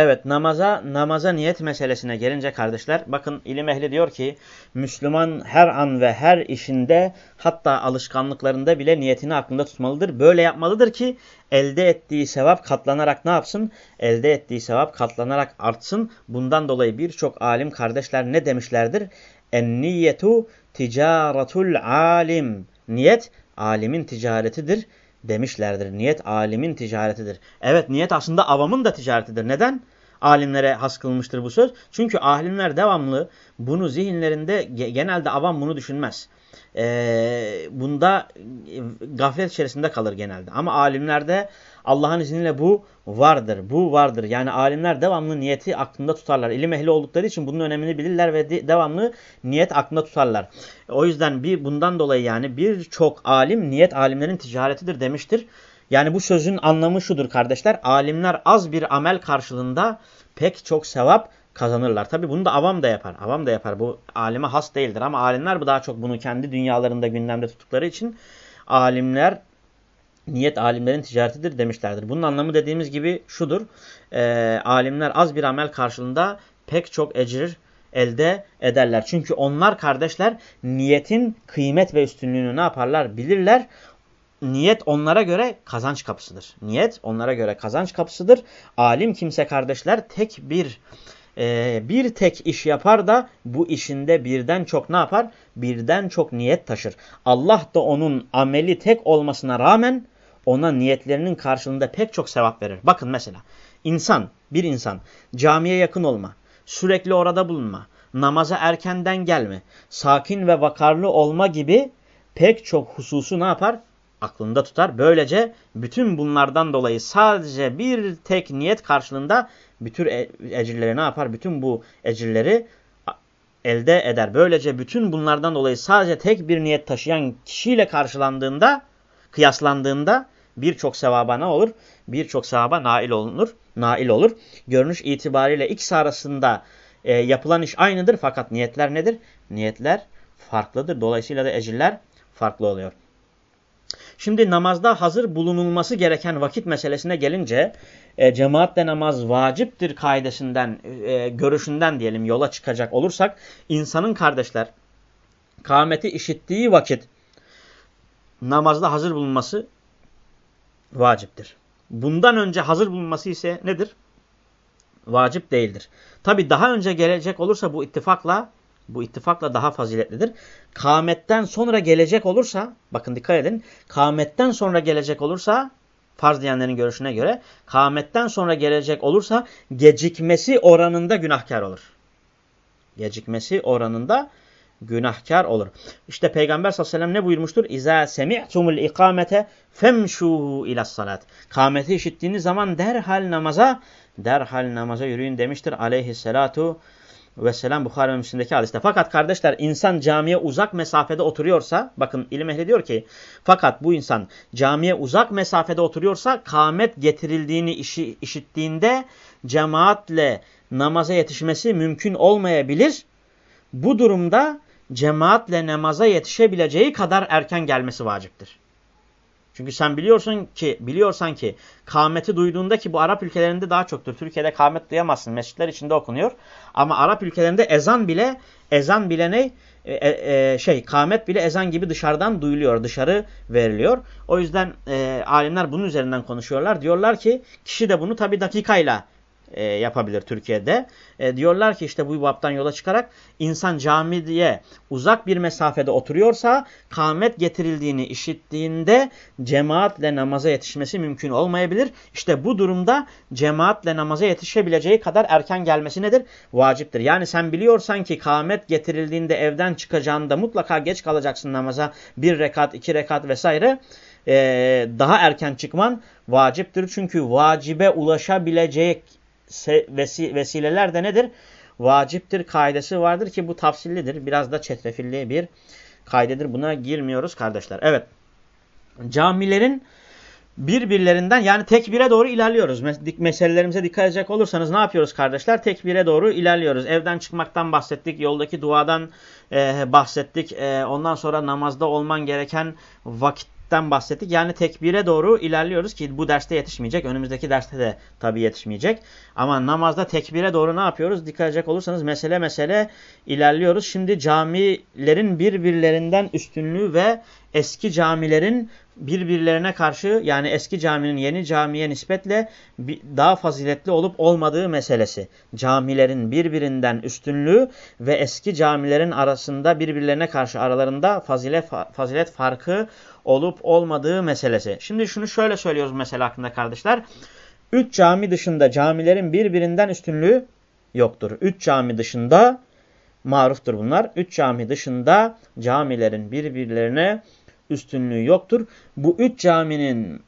Evet namaza namaza niyet meselesine gelince kardeşler bakın ilim ehli diyor ki Müslüman her an ve her işinde hatta alışkanlıklarında bile niyetini aklında tutmalıdır. Böyle yapmalıdır ki elde ettiği sevap katlanarak ne yapsın? Elde ettiği sevap katlanarak artsın. Bundan dolayı birçok alim kardeşler ne demişlerdir? En niyetu ticaretul alim. Niyet alimin ticaretidir demişlerdir. Niyet alimin ticaretidir. Evet niyet aslında avamın da ticaretidir. Neden? Alimlere has kılmıştır bu söz. Çünkü alimler devamlı bunu zihinlerinde genelde avam bunu düşünmez e, bunda gaflet içerisinde kalır genelde. Ama alimlerde Allah'ın izniyle bu vardır. Bu vardır. Yani alimler devamlı niyeti aklında tutarlar. İlim ehli oldukları için bunun önemini bilirler ve de, devamlı niyet aklında tutarlar. O yüzden bir bundan dolayı yani birçok alim niyet alimlerin ticaretidir demiştir. Yani bu sözün anlamı şudur kardeşler. Alimler az bir amel karşılığında pek çok sevap kazanırlar. Tabi bunu da avam da yapar. Avam da yapar. Bu alime has değildir ama alimler bu daha çok bunu kendi dünyalarında gündemde tuttukları için alimler niyet alimlerin ticaretidir demişlerdir. Bunun anlamı dediğimiz gibi şudur. E, alimler az bir amel karşılığında pek çok ecir elde ederler. Çünkü onlar kardeşler niyetin kıymet ve üstünlüğünü ne yaparlar bilirler. Niyet onlara göre kazanç kapısıdır. Niyet onlara göre kazanç kapısıdır. Alim kimse kardeşler tek bir e, bir tek iş yapar da bu işinde birden çok ne yapar? Birden çok niyet taşır. Allah da onun ameli tek olmasına rağmen ona niyetlerinin karşılığında pek çok sevap verir. Bakın mesela insan, bir insan camiye yakın olma, sürekli orada bulunma, namaza erkenden gelme, sakin ve vakarlı olma gibi pek çok hususu ne yapar? Aklında tutar. Böylece bütün bunlardan dolayı sadece bir tek niyet karşılığında bütün e, ecirleri ne yapar? Bütün bu ecirleri elde eder. Böylece bütün bunlardan dolayı sadece tek bir niyet taşıyan kişiyle karşılandığında, kıyaslandığında birçok sevaba ne olur? Birçok sevaba nail olunur. Nail olur. Görünüş itibariyle ikisi arasında e, yapılan iş aynıdır fakat niyetler nedir? Niyetler farklıdır. Dolayısıyla da ecirler farklı oluyor. Şimdi namazda hazır bulunulması gereken vakit meselesine gelince e, cemaatle namaz vaciptir kaidesinden, e, görüşünden diyelim yola çıkacak olursak insanın kardeşler kâmeti işittiği vakit namazda hazır bulunması vaciptir. Bundan önce hazır bulunması ise nedir? Vacip değildir. Tabi daha önce gelecek olursa bu ittifakla bu ittifakla daha faziletlidir. Kâmetten sonra gelecek olursa, bakın dikkat edin, kâmetten sonra gelecek olursa, farz diyenlerin görüşüne göre, kâmetten sonra gelecek olursa gecikmesi oranında günahkar olur. Gecikmesi oranında günahkar olur. İşte Peygamber sallallahu aleyhi ve sellem ne buyurmuştur? İza semi'tumul ikamete femşu ila salat. Kameti işittiğiniz zaman derhal namaza derhal namaza yürüyün demiştir aleyhissalatu vesselam Bukhara ve Müslim'deki hadiste. Fakat kardeşler insan camiye uzak mesafede oturuyorsa bakın ilim ehli diyor ki fakat bu insan camiye uzak mesafede oturuyorsa kamet getirildiğini işi, işittiğinde cemaatle namaza yetişmesi mümkün olmayabilir. Bu durumda cemaatle namaza yetişebileceği kadar erken gelmesi vaciptir. Çünkü sen biliyorsun ki biliyorsan ki kâmeti duyduğunda ki bu Arap ülkelerinde daha çoktur. Türkiye'de kâmet duyamazsın. Mescitler içinde okunuyor. Ama Arap ülkelerinde ezan bile ezan bile ne? E, e, e, şey kâmet bile ezan gibi dışarıdan duyuluyor. Dışarı veriliyor. O yüzden e, alimler bunun üzerinden konuşuyorlar. Diyorlar ki kişi de bunu tabi dakikayla e, yapabilir Türkiye'de. E, diyorlar ki işte bu baptan yola çıkarak insan camiye uzak bir mesafede oturuyorsa kâmet getirildiğini işittiğinde cemaatle namaza yetişmesi mümkün olmayabilir. İşte bu durumda cemaatle namaza yetişebileceği kadar erken gelmesi nedir? Vaciptir. Yani sen biliyorsan ki kâmet getirildiğinde evden çıkacağında mutlaka geç kalacaksın namaza. Bir rekat, iki rekat vesaire e, daha erken çıkman vaciptir. Çünkü vacibe ulaşabilecek vesileler de nedir? Vaciptir kaidesi vardır ki bu tafsillidir. Biraz da çetrefilli bir kaidedir. Buna girmiyoruz kardeşler. Evet. Camilerin birbirlerinden yani tekbire doğru ilerliyoruz. Meselelerimize dikkat edecek olursanız ne yapıyoruz kardeşler? Tekbire doğru ilerliyoruz. Evden çıkmaktan bahsettik. Yoldaki duadan e, bahsettik. E, ondan sonra namazda olman gereken vakit ten bahsettik. Yani tekbire doğru ilerliyoruz ki bu derste yetişmeyecek. Önümüzdeki derste de tabii yetişmeyecek. Ama namazda tekbire doğru ne yapıyoruz? Dikkat edecek olursanız mesele mesele ilerliyoruz. Şimdi camilerin birbirlerinden üstünlüğü ve eski camilerin birbirlerine karşı yani eski caminin yeni camiye nispetle daha faziletli olup olmadığı meselesi. Camilerin birbirinden üstünlüğü ve eski camilerin arasında birbirlerine karşı aralarında fazilet, fazilet farkı olup olmadığı meselesi. Şimdi şunu şöyle söylüyoruz mesela hakkında kardeşler. Üç cami dışında camilerin birbirinden üstünlüğü yoktur. Üç cami dışında maruftur bunlar. Üç cami dışında camilerin birbirlerine üstünlüğü yoktur. Bu üç caminin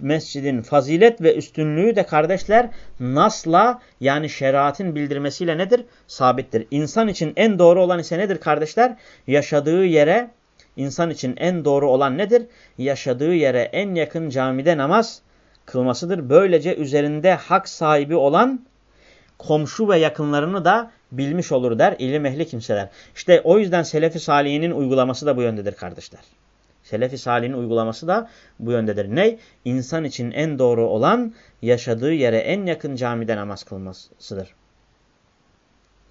mescidin fazilet ve üstünlüğü de kardeşler nasla yani şeriatın bildirmesiyle nedir? Sabittir. İnsan için en doğru olan ise nedir kardeşler? Yaşadığı yere insan için en doğru olan nedir? Yaşadığı yere en yakın camide namaz kılmasıdır. Böylece üzerinde hak sahibi olan komşu ve yakınlarını da bilmiş olur der ilim ehli kimseler. İşte o yüzden Selefi Salihinin uygulaması da bu yöndedir kardeşler. Selefi Salih'in uygulaması da bu yöndedir. Ne? İnsan için en doğru olan yaşadığı yere en yakın camide namaz kılmasıdır.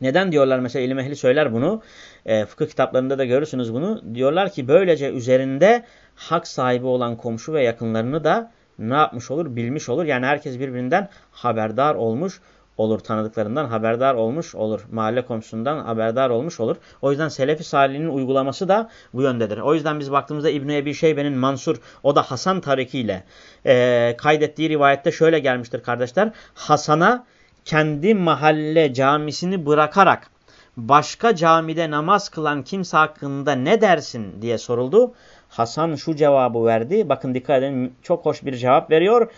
Neden diyorlar mesela ilim ehli söyler bunu. E, fıkıh kitaplarında da görürsünüz bunu. Diyorlar ki böylece üzerinde hak sahibi olan komşu ve yakınlarını da ne yapmış olur? Bilmiş olur. Yani herkes birbirinden haberdar olmuş olur. Tanıdıklarından haberdar olmuş olur. Mahalle komşusundan haberdar olmuş olur. O yüzden Selefi Salih'in uygulaması da bu yöndedir. O yüzden biz baktığımızda İbn-i Ebi Şeybe'nin Mansur o da Hasan tarikiyle e, kaydettiği rivayette şöyle gelmiştir kardeşler. Hasan'a kendi mahalle camisini bırakarak başka camide namaz kılan kimse hakkında ne dersin diye soruldu. Hasan şu cevabı verdi. Bakın dikkat edin çok hoş bir cevap veriyor.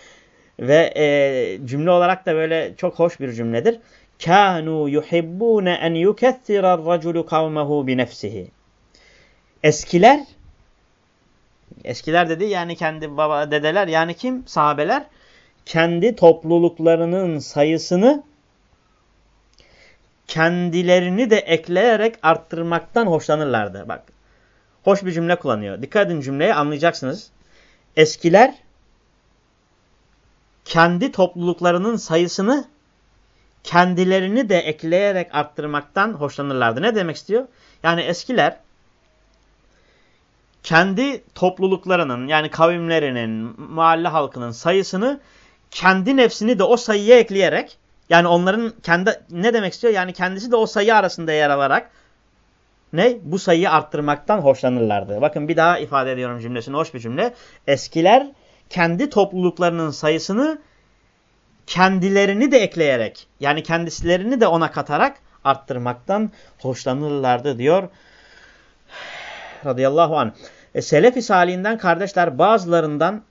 Ve e, cümle olarak da böyle çok hoş bir cümledir. Kanu yuhibbune en yukethirar raculu kavmehu bi nefsihi. Eskiler eskiler dedi yani kendi baba dedeler yani kim sahabeler kendi topluluklarının sayısını kendilerini de ekleyerek arttırmaktan hoşlanırlardı. Bak hoş bir cümle kullanıyor. Dikkat edin cümleye anlayacaksınız. Eskiler kendi topluluklarının sayısını kendilerini de ekleyerek arttırmaktan hoşlanırlardı. Ne demek istiyor? Yani eskiler kendi topluluklarının yani kavimlerinin, mahalle halkının sayısını kendi nefsini de o sayıya ekleyerek yani onların kendi ne demek istiyor? Yani kendisi de o sayı arasında yer alarak ne? Bu sayıyı arttırmaktan hoşlanırlardı. Bakın bir daha ifade ediyorum cümlesini. Hoş bir cümle. Eskiler kendi topluluklarının sayısını kendilerini de ekleyerek yani kendisilerini de ona katarak arttırmaktan hoşlanırlardı diyor radıyallahu anh. E, Selefi salihinden kardeşler bazılarından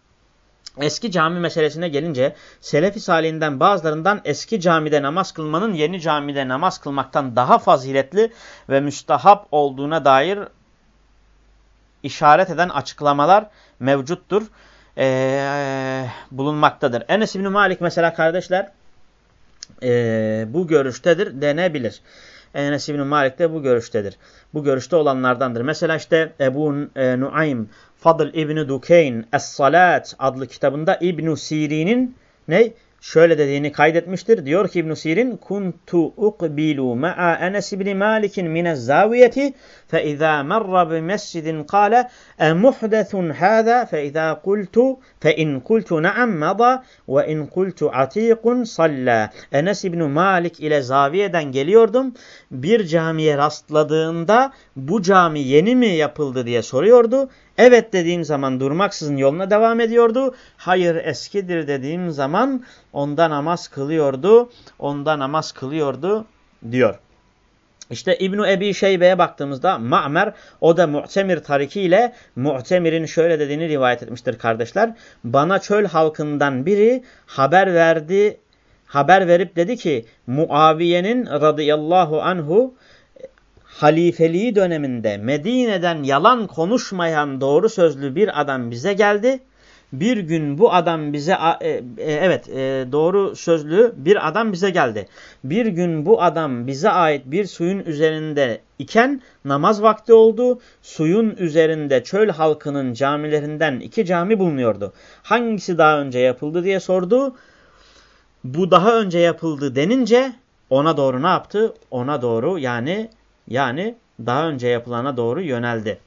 eski cami meselesine gelince Selefi salihinden bazılarından eski camide namaz kılmanın yeni camide namaz kılmaktan daha faziletli ve müstahap olduğuna dair işaret eden açıklamalar mevcuttur. Ee, bulunmaktadır. Enes İbni Malik mesela kardeşler e, bu görüştedir denebilir. Enes İbni Malik de bu görüştedir. Bu görüşte olanlardandır. Mesela işte Ebu e, Nuaym Fadıl İbni Dukeyn Es-Salat adlı kitabında İbn Sirin'in ne? şöyle dediğini kaydetmiştir. Diyor ki İbn Sirin kuntu uqbilu ma'a Enes ibn Malik min az-zaviyeti fe iza marra bi mescidin qala e muhdathun hada fe iza qultu fe in qultu na'am mada ve in qultu atiqun salla. Enes ibn Malik ile zaviyeden geliyordum. Bir camiye rastladığında bu cami yeni mi yapıldı diye soruyordu. Evet dediğim zaman durmaksızın yoluna devam ediyordu. Hayır eskidir dediğim zaman onda namaz kılıyordu. Onda namaz kılıyordu diyor. İşte İbn Ebi Şeybe'ye baktığımızda Ma'mer o da Mu'temir tarikiyle Mu'temir'in şöyle dediğini rivayet etmiştir kardeşler. Bana çöl halkından biri haber verdi, haber verip dedi ki Muaviye'nin radıyallahu anhu halifeliği döneminde Medine'den yalan konuşmayan doğru sözlü bir adam bize geldi. Bir gün bu adam bize e, e, evet e, doğru sözlü bir adam bize geldi. Bir gün bu adam bize ait bir suyun üzerinde iken namaz vakti oldu. Suyun üzerinde çöl halkının camilerinden iki cami bulunuyordu. Hangisi daha önce yapıldı diye sordu. Bu daha önce yapıldı denince ona doğru ne yaptı? Ona doğru yani yani daha önce yapılana doğru yöneldi.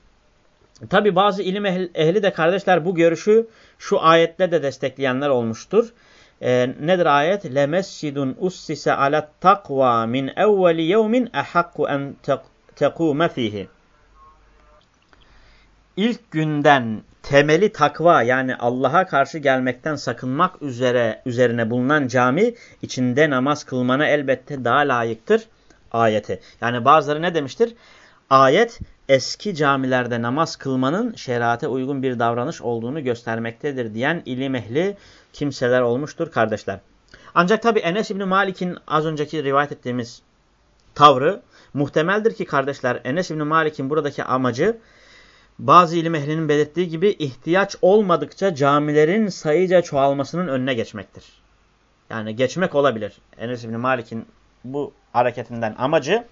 Tabi bazı ilim ehli de kardeşler bu görüşü şu ayetle de destekleyenler olmuştur. Ee, nedir ayet? لَمَسْجِدٌ ussise عَلَى التَّقْوَى min اَوَّلِ يَوْمٍ اَحَقُّ en تَقُومَ ف۪يهِ İlk günden temeli takva yani Allah'a karşı gelmekten sakınmak üzere üzerine bulunan cami içinde namaz kılmana elbette daha layıktır ayeti. Yani bazıları ne demiştir? Ayet eski camilerde namaz kılmanın şeriate uygun bir davranış olduğunu göstermektedir diyen ilim ehli kimseler olmuştur kardeşler. Ancak tabi Enes İbni Malik'in az önceki rivayet ettiğimiz tavrı muhtemeldir ki kardeşler Enes İbni Malik'in buradaki amacı bazı ilim ehlinin belirttiği gibi ihtiyaç olmadıkça camilerin sayıca çoğalmasının önüne geçmektir. Yani geçmek olabilir. Enes İbni Malik'in bu hareketinden amacı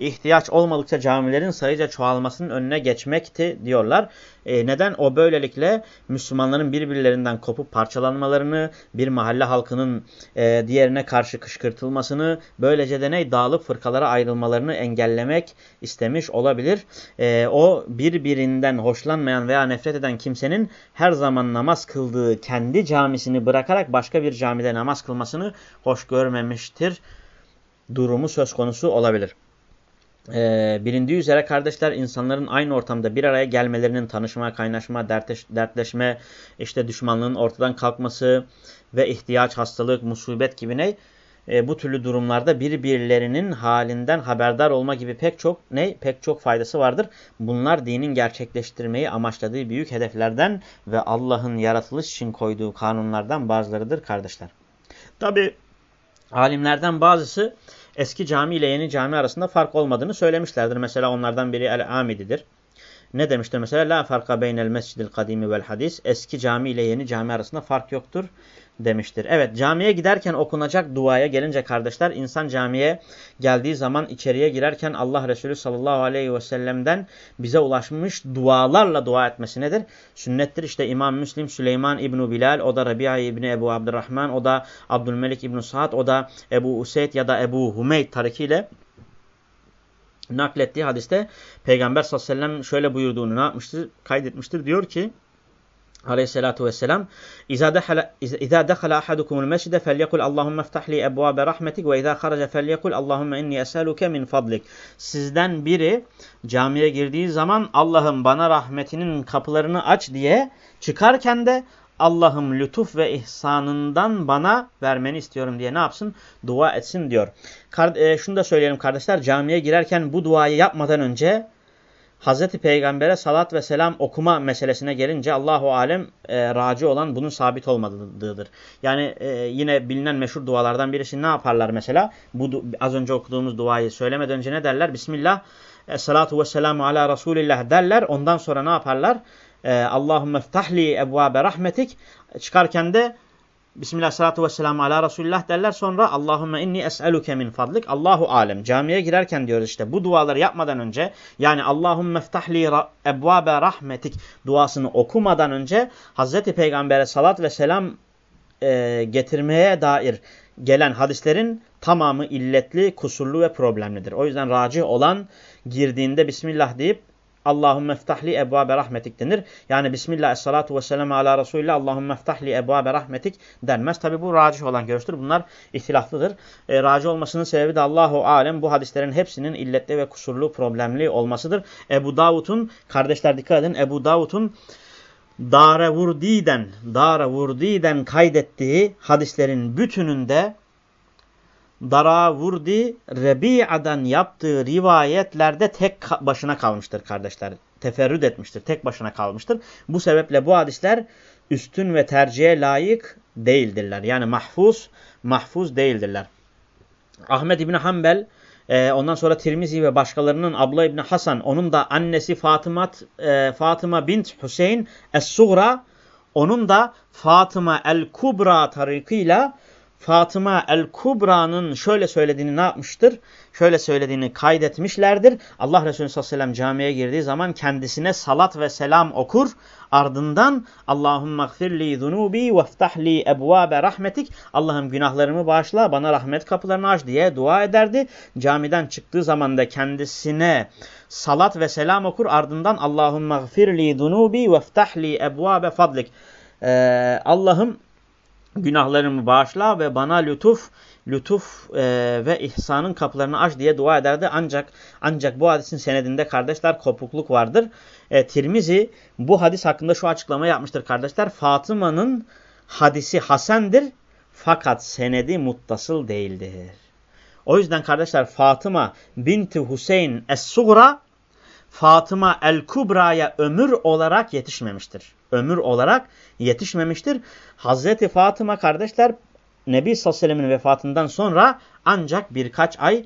ihtiyaç olmadıkça camilerin sayıca çoğalmasının önüne geçmekti diyorlar. E, neden? O böylelikle Müslümanların birbirlerinden kopup parçalanmalarını, bir mahalle halkının e, diğerine karşı kışkırtılmasını, böylece de ne? Dağılıp fırkalara ayrılmalarını engellemek istemiş olabilir. E, o birbirinden hoşlanmayan veya nefret eden kimsenin her zaman namaz kıldığı kendi camisini bırakarak başka bir camide namaz kılmasını hoş görmemiştir durumu söz konusu olabilir. Ee, bilindiği üzere kardeşler insanların aynı ortamda bir araya gelmelerinin tanışma, kaynaşma, dertleş, dertleşme, işte düşmanlığın ortadan kalkması ve ihtiyaç, hastalık, musibet gibi ne? E, bu türlü durumlarda birbirlerinin halinden haberdar olma gibi pek çok ne? Pek çok faydası vardır. Bunlar dinin gerçekleştirmeyi amaçladığı büyük hedeflerden ve Allah'ın yaratılış için koyduğu kanunlardan bazılarıdır kardeşler. Tabi alimlerden bazısı eski cami ile yeni cami arasında fark olmadığını söylemişlerdir. Mesela onlardan biri El-Amidi'dir. Ne demiştir mesela? La farka beynel mescidil kadimi vel hadis. Eski cami ile yeni cami arasında fark yoktur demiştir. Evet camiye giderken okunacak duaya gelince kardeşler insan camiye geldiği zaman içeriye girerken Allah Resulü sallallahu aleyhi ve sellem'den bize ulaşmış dualarla dua etmesi nedir? Sünnettir işte İmam Müslim Süleyman İbni Bilal o da Rabia İbni Ebu Abdurrahman o da Abdülmelik İbni Saad o da Ebu Useyd ya da Ebu Humeyd tarikiyle naklettiği hadiste Peygamber sallallahu aleyhi ve sellem şöyle buyurduğunu ne yapmıştır? Kaydetmiştir. Diyor ki aleyhissalatu vesselam İzâ dekhala ahadukumul mescide felyekul Allahümme ftahli ebvâbe rahmetik ve izâ kharaca felyekul Allahümme inni esaluke min fadlik. Sizden biri camiye girdiği zaman Allah'ım bana rahmetinin kapılarını aç diye çıkarken de Allah'ım lütuf ve ihsanından bana vermeni istiyorum diye ne yapsın? Dua etsin diyor. Kar e, şunu da söyleyelim kardeşler camiye girerken bu duayı yapmadan önce Hazreti Peygamber'e salat ve selam okuma meselesine gelince Allahu alem e, raci olan bunun sabit olmadığıdır. Yani e, yine bilinen meşhur dualardan birisi ne yaparlar mesela? Bu az önce okuduğumuz duayı söylemeden önce ne derler? Bismillah, e, salatu ve selamu ala Resulillah derler. Ondan sonra ne yaparlar? E, Allahümme ftahli ebvabe rahmetik. Çıkarken de Bismillah salatu vesselamu ala Resulullah derler. Sonra Allahümme inni es'eluke min fadlik. Allahu alem. Camiye girerken diyoruz işte bu duaları yapmadan önce yani Allahümme ftahli ebvabe rahmetik duasını okumadan önce Hazreti Peygamber'e salat ve selam e, getirmeye dair gelen hadislerin tamamı illetli, kusurlu ve problemlidir. O yüzden raci olan girdiğinde Bismillah deyip Allahümme ftahli ebvabe rahmetik denir. Yani Bismillah, esselatu vesselamu ala Resulillah, Allahümme ftahli ebvabe rahmetik denmez. Tabi bu racih olan görüştür. Bunlar ihtilaflıdır. E, raci olmasının sebebi de Allahu alem bu hadislerin hepsinin illetli ve kusurlu, problemli olmasıdır. Ebu Davud'un, kardeşler dikkat edin, Ebu Davud'un Daravurdi'den, Daravurdi'den kaydettiği hadislerin bütününde Daravurdi Rebi'adan yaptığı rivayetlerde tek başına kalmıştır kardeşler. Teferrüt etmiştir, tek başına kalmıştır. Bu sebeple bu hadisler üstün ve tercihe layık değildirler. Yani mahfuz, mahfuz değildirler. Ahmet İbni Hanbel, e, ondan sonra Tirmizi ve başkalarının Abla İbni Hasan, onun da annesi Fatıma, e, Fatıma bint Hüseyin Es-Sugra, onun da Fatıma el-Kubra tarikıyla Fatıma el-Kubra'nın şöyle söylediğini ne yapmıştır? Şöyle söylediğini kaydetmişlerdir. Allah Resulü sallallahu aleyhi ve sellem camiye girdiği zaman kendisine salat ve selam okur. Ardından Allahümme gfirli zunubi veftahli ebvabe rahmetik. Allah'ım günahlarımı bağışla bana rahmet kapılarını aç diye dua ederdi. Camiden çıktığı zaman da kendisine salat ve selam okur. Ardından Allahümme gfirli zunubi veftahli ebvabe fadlik. Ee, Allah'ım günahlarımı bağışla ve bana lütuf, lütuf e, ve ihsanın kapılarını aç diye dua ederdi. Ancak ancak bu hadisin senedinde kardeşler kopukluk vardır. E, Tirmizi bu hadis hakkında şu açıklama yapmıştır kardeşler. Fatıma'nın hadisi hasendir fakat senedi muttasıl değildir. O yüzden kardeşler Fatıma binti Hüseyin Es-Sugra Fatıma el-Kubra'ya ömür olarak yetişmemiştir. Ömür olarak yetişmemiştir. Hazreti Fatıma kardeşler Nebi sallallahu vefatından sonra ancak birkaç ay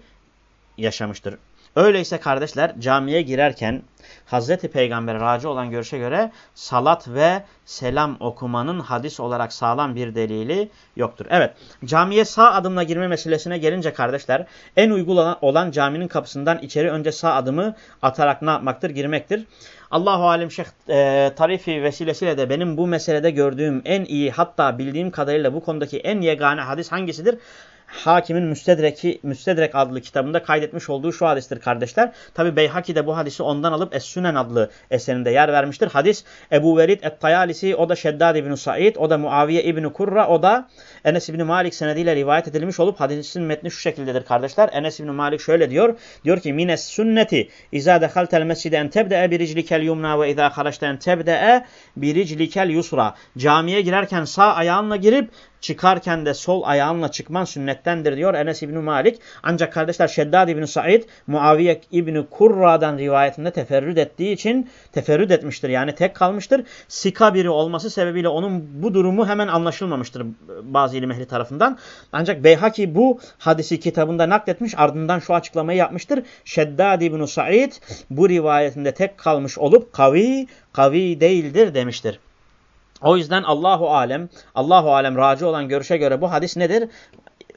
yaşamıştır. Öyleyse kardeşler camiye girerken Hazreti Peygamber racı olan görüşe göre salat ve selam okumanın hadis olarak sağlam bir delili yoktur. Evet camiye sağ adımla girme meselesine gelince kardeşler en uygun olan caminin kapısından içeri önce sağ adımı atarak ne yapmaktır? Girmektir. Allahu Alem Şeyh e, Tarifi vesilesiyle de benim bu meselede gördüğüm en iyi hatta bildiğim kadarıyla bu konudaki en yegane hadis hangisidir? Hakimin Müstedreki, Müstedrek adlı kitabında kaydetmiş olduğu şu hadistir kardeşler. Tabi Beyhaki de bu hadisi ondan alıp Es-Sünen adlı eserinde yer vermiştir. Hadis Ebu Velid Et-Tayalisi, o da Şeddad İbni Said, o da Muaviye İbni Kurra, o da Enes İbni Malik senediyle rivayet edilmiş olup hadisin metni şu şekildedir kardeşler. Enes İbni Malik şöyle diyor. Diyor ki Mines sünneti izâ dehaltel mescide en tebde'e biriclikel yumna ve izâ haraçte en tebde'e biriclikel yusra. Camiye girerken sağ ayağınla girip çıkarken de sol ayağınla çıkman sünnettendir diyor Enes İbni Malik. Ancak kardeşler Şeddad İbni Said Muaviye İbni Kurra'dan rivayetinde teferrüt ettiği için teferrüt etmiştir. Yani tek kalmıştır. Sika biri olması sebebiyle onun bu durumu hemen anlaşılmamıştır bazı ilim ehli tarafından. Ancak Beyhaki bu hadisi kitabında nakletmiş ardından şu açıklamayı yapmıştır. Şeddad İbni Said bu rivayetinde tek kalmış olup kavi, kavi değildir demiştir. O yüzden Allahu alem, Allahu alem raci olan görüşe göre bu hadis nedir?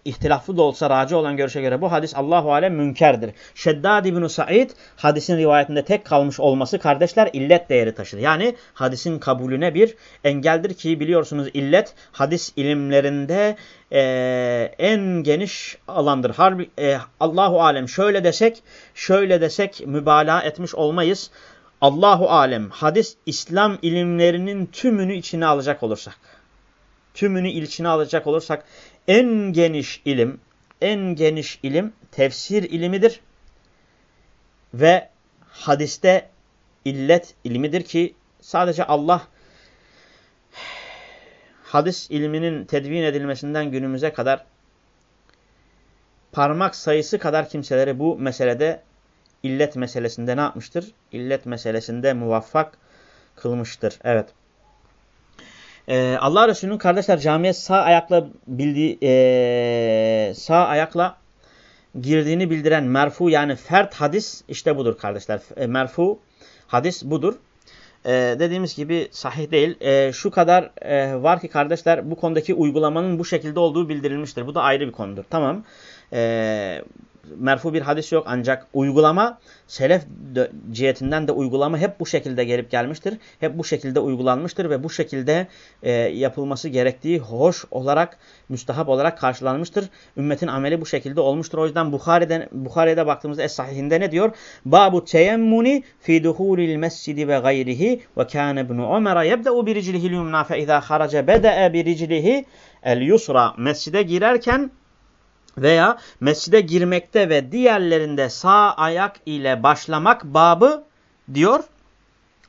İhtilaflı da olsa raci olan görüşe göre bu hadis Allahu alem münkerdir. Şeddad İbn Said hadisin rivayetinde tek kalmış olması kardeşler illet değeri taşır. Yani hadisin kabulüne bir engeldir ki biliyorsunuz illet hadis ilimlerinde e, en geniş alandır. Harbi, e, Allahu alem şöyle desek, şöyle desek mübalağa etmiş olmayız. Allahu alem hadis İslam ilimlerinin tümünü içine alacak olursak tümünü içine alacak olursak en geniş ilim en geniş ilim tefsir ilimidir ve hadiste illet ilmidir ki sadece Allah hadis ilminin tedvin edilmesinden günümüze kadar parmak sayısı kadar kimseleri bu meselede illet meselesinde ne yapmıştır? İllet meselesinde muvaffak kılmıştır. Evet. Ee, Allah Resulü'nün kardeşler camiye sağ ayakla bildiği ee, sağ ayakla girdiğini bildiren merfu yani fert hadis işte budur kardeşler. E, merfu hadis budur. E, dediğimiz gibi sahih değil. E, şu kadar e, var ki kardeşler bu konudaki uygulamanın bu şekilde olduğu bildirilmiştir. Bu da ayrı bir konudur. Tamam. E, merfu bir hadis yok ancak uygulama selef cihetinden de uygulama hep bu şekilde gelip gelmiştir. Hep bu şekilde uygulanmıştır ve bu şekilde e, yapılması gerektiği hoş olarak, müstahap olarak karşılanmıştır. Ümmetin ameli bu şekilde olmuştur. O yüzden Bukhari'de, Bukhari'de baktığımızda Es-Sahihinde ne diyor? Babu teyemmuni fi duhulil mescidi ve gayrihi ve kâne ibn Ömer'e yebde'u bi riclihil yumna fe izâ haraca bede'e bi riclihi el yusra. Mescide girerken veya mescide girmekte ve diğerlerinde sağ ayak ile başlamak babı diyor.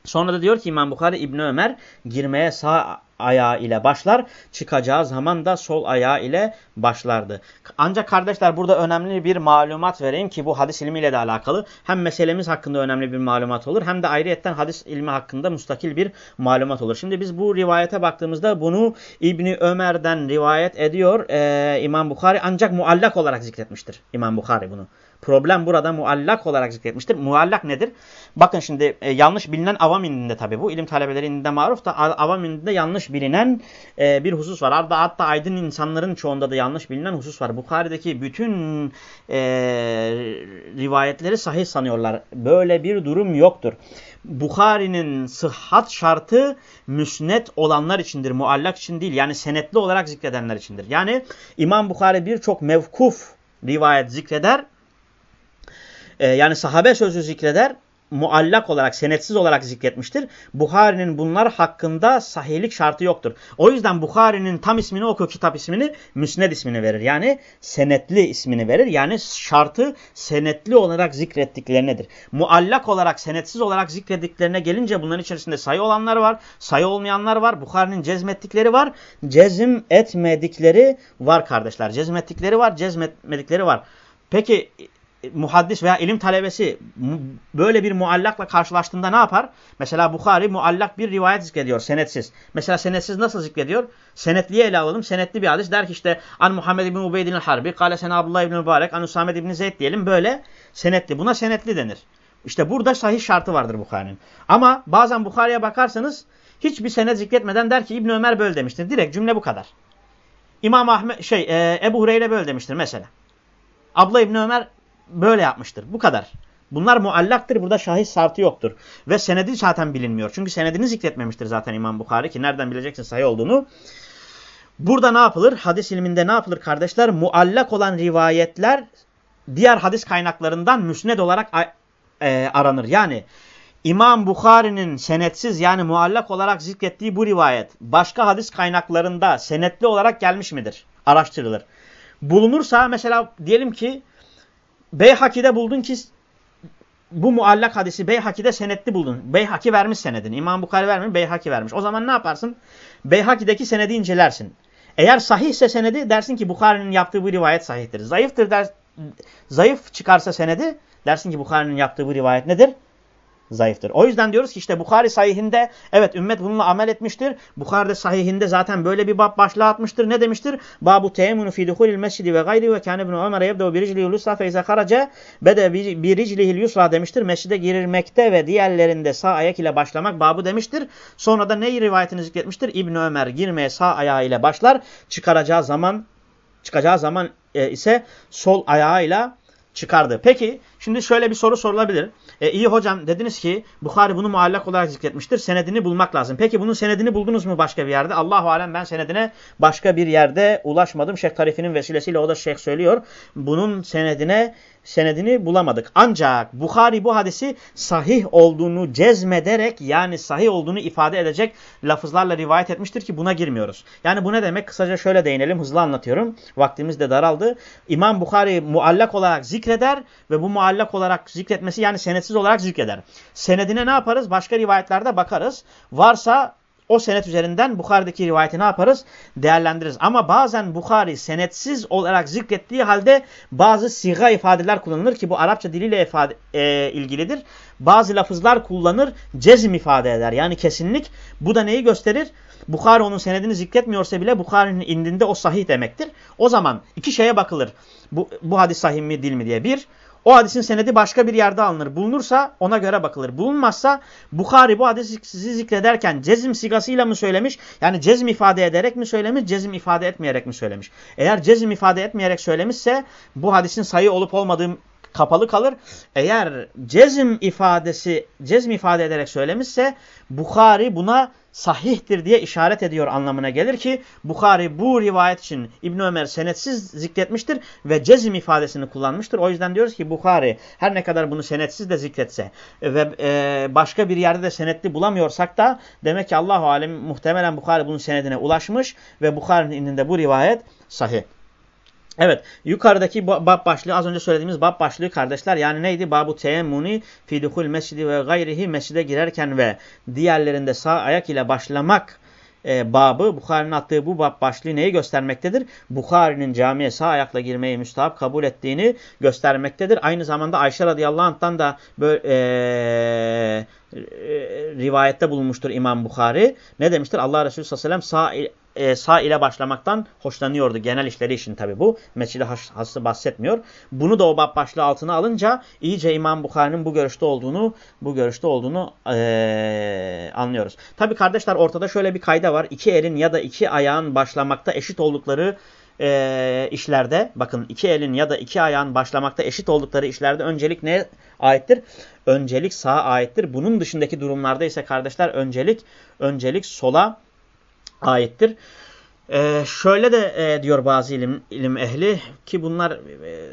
Sonra da diyor ki İmam Bukhari İbni Ömer girmeye sağ ayağı ile başlar. Çıkacağı zaman da sol ayağı ile başlardı. Ancak kardeşler burada önemli bir malumat vereyim ki bu hadis ilmiyle de alakalı. Hem meselemiz hakkında önemli bir malumat olur hem de ayrıyetten hadis ilmi hakkında mustakil bir malumat olur. Şimdi biz bu rivayete baktığımızda bunu İbni Ömer'den rivayet ediyor ee, İmam Bukhari ancak muallak olarak zikretmiştir İmam Bukhari bunu. Problem burada muallak olarak zikretmiştir. Muallak nedir? Bakın şimdi e, yanlış bilinen avam indinde tabi bu. ilim talebeleri indinde maruf da avam indinde yanlış bilinen e, bir husus var. Hatta, hatta aydın insanların çoğunda da yanlış bilinen husus var. Bukhari'deki bütün e, rivayetleri sahih sanıyorlar. Böyle bir durum yoktur. Bukhari'nin sıhhat şartı müsnet olanlar içindir. Muallak için değil. Yani senetli olarak zikredenler içindir. Yani İmam Bukhari birçok mevkuf rivayet zikreder e, yani sahabe sözü zikreder muallak olarak, senetsiz olarak zikretmiştir. Bukhari'nin bunlar hakkında sahihlik şartı yoktur. O yüzden Bukhari'nin tam ismini oku kitap ismini müsned ismini verir. Yani senetli ismini verir. Yani şartı senetli olarak zikrettiklerinedir. Muallak olarak, senetsiz olarak zikrettiklerine gelince bunların içerisinde sayı olanlar var, sayı olmayanlar var. Bukhari'nin cezmettikleri var, cezim etmedikleri var kardeşler. Cezmettikleri var, cezmetmedikleri var. Peki muhaddis veya ilim talebesi böyle bir muallakla karşılaştığında ne yapar? Mesela Bukhari muallak bir rivayet zikrediyor senetsiz. Mesela senetsiz nasıl zikrediyor? Senetliye ele alalım. Senetli bir hadis der ki işte An Muhammed ibn Ubeydin Harbi, Kale Sena Abdullah ibn Mübarek, An Usamed ibn Zeyd diyelim böyle senetli. Buna senetli denir. İşte burada sahih şartı vardır Bukhari'nin. Ama bazen Bukhari'ye bakarsanız hiçbir senet zikretmeden der ki İbn Ömer böyle demiştir. Direkt cümle bu kadar. İmam Ahmet şey e, Ebu Hureyre böyle demiştir mesela. Abla İbn Ömer böyle yapmıştır. Bu kadar. Bunlar muallaktır. Burada şahit şartı yoktur. Ve senedi zaten bilinmiyor. Çünkü senedini zikretmemiştir zaten İmam Bukhari ki nereden bileceksin sayı olduğunu. Burada ne yapılır? Hadis ilminde ne yapılır kardeşler? Muallak olan rivayetler diğer hadis kaynaklarından müsned olarak e, aranır. Yani İmam Bukhari'nin senetsiz yani muallak olarak zikrettiği bu rivayet başka hadis kaynaklarında senetli olarak gelmiş midir? Araştırılır. Bulunursa mesela diyelim ki Beyhaki'de buldun ki bu muallak hadisi Beyhaki'de senetli buldun. Beyhaki vermiş senedini. İmam Bukhari vermiş, Beyhaki vermiş. O zaman ne yaparsın? Beyhaki'deki senedi incelersin. Eğer sahihse senedi dersin ki Bukhari'nin yaptığı bu rivayet sahihtir. Zayıftır der, zayıf çıkarsa senedi dersin ki Bukhari'nin yaptığı bu rivayet nedir? Zayıftır. O yüzden diyoruz ki işte Bukhari sahihinde evet ümmet bununla amel etmiştir. Bukhari'de sahihinde zaten böyle bir bab başlığı atmıştır. Ne demiştir? Babu teyemmunu fi duhulil mescidi ve gayri ve kâne ibn Ömer yebde'u bir riclihil yusra fe izâ karaca bede bir riclihil yusra demiştir. Mescide girilmekte ve diğerlerinde sağ ayak ile başlamak babu demiştir. Sonra da neyi rivayetini zikretmiştir? İbn Ömer girmeye sağ ayağı ile başlar. Çıkaracağı zaman çıkacağı zaman e, ise sol ayağıyla çıkardı. Peki şimdi şöyle bir soru sorulabilir. E, iyi hocam dediniz ki Bukhari bunu muallak olarak zikretmiştir. Senedini bulmak lazım. Peki bunun senedini buldunuz mu başka bir yerde? Allahu alem ben senedine başka bir yerde ulaşmadım. Şeyh Tarif'in vesilesiyle o da şeyh söylüyor. Bunun senedine senedini bulamadık. Ancak Bukhari bu hadisi sahih olduğunu cezmederek yani sahih olduğunu ifade edecek lafızlarla rivayet etmiştir ki buna girmiyoruz. Yani bu ne demek? Kısaca şöyle değinelim. Hızlı anlatıyorum. Vaktimiz de daraldı. İmam Bukhari muallak olarak zikreder ve bu muallak olarak zikretmesi yani senetsiz olarak zikreder. Senedine ne yaparız? Başka rivayetlerde bakarız. Varsa o senet üzerinden Bukhari'deki rivayeti ne yaparız? Değerlendiririz. Ama bazen Bukhari senetsiz olarak zikrettiği halde bazı siga ifadeler kullanılır ki bu Arapça diliyle ifade, e, ilgilidir. Bazı lafızlar kullanır, cezim ifade eder. Yani kesinlik. Bu da neyi gösterir? Bukhari onun senedini zikretmiyorsa bile Bukhari'nin indinde o sahih demektir. O zaman iki şeye bakılır. Bu, bu hadis sahih mi değil mi diye. Bir, o hadisin senedi başka bir yerde alınır. Bulunursa ona göre bakılır. Bulunmazsa Bukhari bu hadisi zikrederken cezim sigasıyla mı söylemiş? Yani cezim ifade ederek mi söylemiş? Cezim ifade etmeyerek mi söylemiş? Eğer cezim ifade etmeyerek söylemişse bu hadisin sayı olup olmadığı kapalı kalır. Eğer cezim ifadesi cezm ifade ederek söylemişse Bukhari buna sahihtir diye işaret ediyor anlamına gelir ki Bukhari bu rivayet için İbn Ömer senetsiz zikretmiştir ve cezim ifadesini kullanmıştır. O yüzden diyoruz ki Bukhari her ne kadar bunu senetsiz de zikretse ve e, başka bir yerde de senetli bulamıyorsak da demek ki Allahu alem muhtemelen Bukhari bunun senedine ulaşmış ve Bukhari'nin indinde bu rivayet sahih. Evet yukarıdaki bab başlığı az önce söylediğimiz bab başlığı kardeşler yani neydi? Babu teyemmuni fi duhul mescidi ve gayrihi mescide girerken ve diğerlerinde sağ ayak ile başlamak e, babı Bukhari'nin attığı bu bab başlığı neyi göstermektedir? Bukhari'nin camiye sağ ayakla girmeyi müstahap kabul ettiğini göstermektedir. Aynı zamanda Ayşe radıyallahu anh'tan da böyle, e, rivayette bulunmuştur İmam Bukhari. Ne demiştir? Allah Resulü sallallahu aleyhi ve sellem sağ e, sağ ile başlamaktan hoşlanıyordu. Genel işleri için tabi bu. Mescid-i Has'ı bahsetmiyor. Bunu da o başlığı altına alınca iyice İmam Bukhari'nin bu görüşte olduğunu bu görüşte olduğunu e, anlıyoruz. Tabi kardeşler ortada şöyle bir kayda var. İki elin ya da iki ayağın başlamakta eşit oldukları e, işlerde bakın iki elin ya da iki ayağın başlamakta eşit oldukları işlerde öncelik ne aittir? Öncelik sağa aittir. Bunun dışındaki durumlarda ise kardeşler öncelik öncelik sola aittir. Ee, şöyle de e, diyor bazı ilim, ilim ehli ki bunlar e,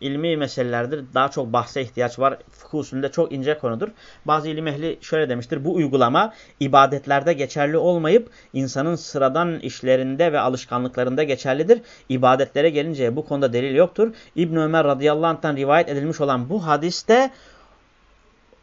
ilmi meselelerdir. Daha çok bahse ihtiyaç var. Fıkıh usulünde çok ince konudur. Bazı ilim ehli şöyle demiştir. Bu uygulama ibadetlerde geçerli olmayıp insanın sıradan işlerinde ve alışkanlıklarında geçerlidir. İbadetlere gelince bu konuda delil yoktur. İbn Ömer radıyallahu anh'tan rivayet edilmiş olan bu hadiste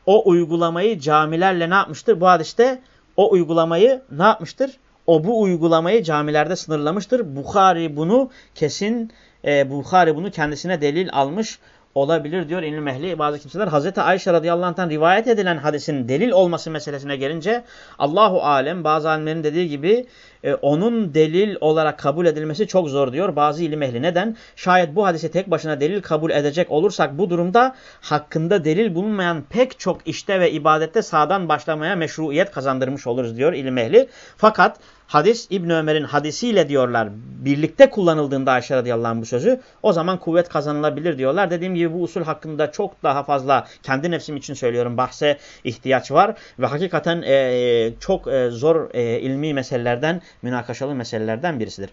o uygulamayı camilerle ne yapmıştır? Bu hadiste o uygulamayı ne yapmıştır? O bu uygulamayı camilerde sınırlamıştır. Bukhari bunu kesin e, Bukhari bunu kendisine delil almış olabilir diyor İlmi Mehli bazı kimseler. Hazreti Ayşe radıyallahu anh'tan rivayet edilen hadisin delil olması meselesine gelince Allahu alem bazı alimlerin dediği gibi e, onun delil olarak kabul edilmesi çok zor diyor bazı ilim ehli. Neden? Şayet bu hadise tek başına delil kabul edecek olursak bu durumda hakkında delil bulunmayan pek çok işte ve ibadette sağdan başlamaya meşruiyet kazandırmış oluruz diyor ilim ehli. Fakat hadis İbn Ömer'in hadisiyle diyorlar birlikte kullanıldığında Ayşe radıyallahu bu sözü o zaman kuvvet kazanılabilir diyorlar. Dediğim gibi bu usul hakkında çok daha fazla kendi nefsim için söylüyorum bahse ihtiyaç var ve hakikaten e, çok e, zor e, ilmi meselelerden münakaşalı meselelerden birisidir.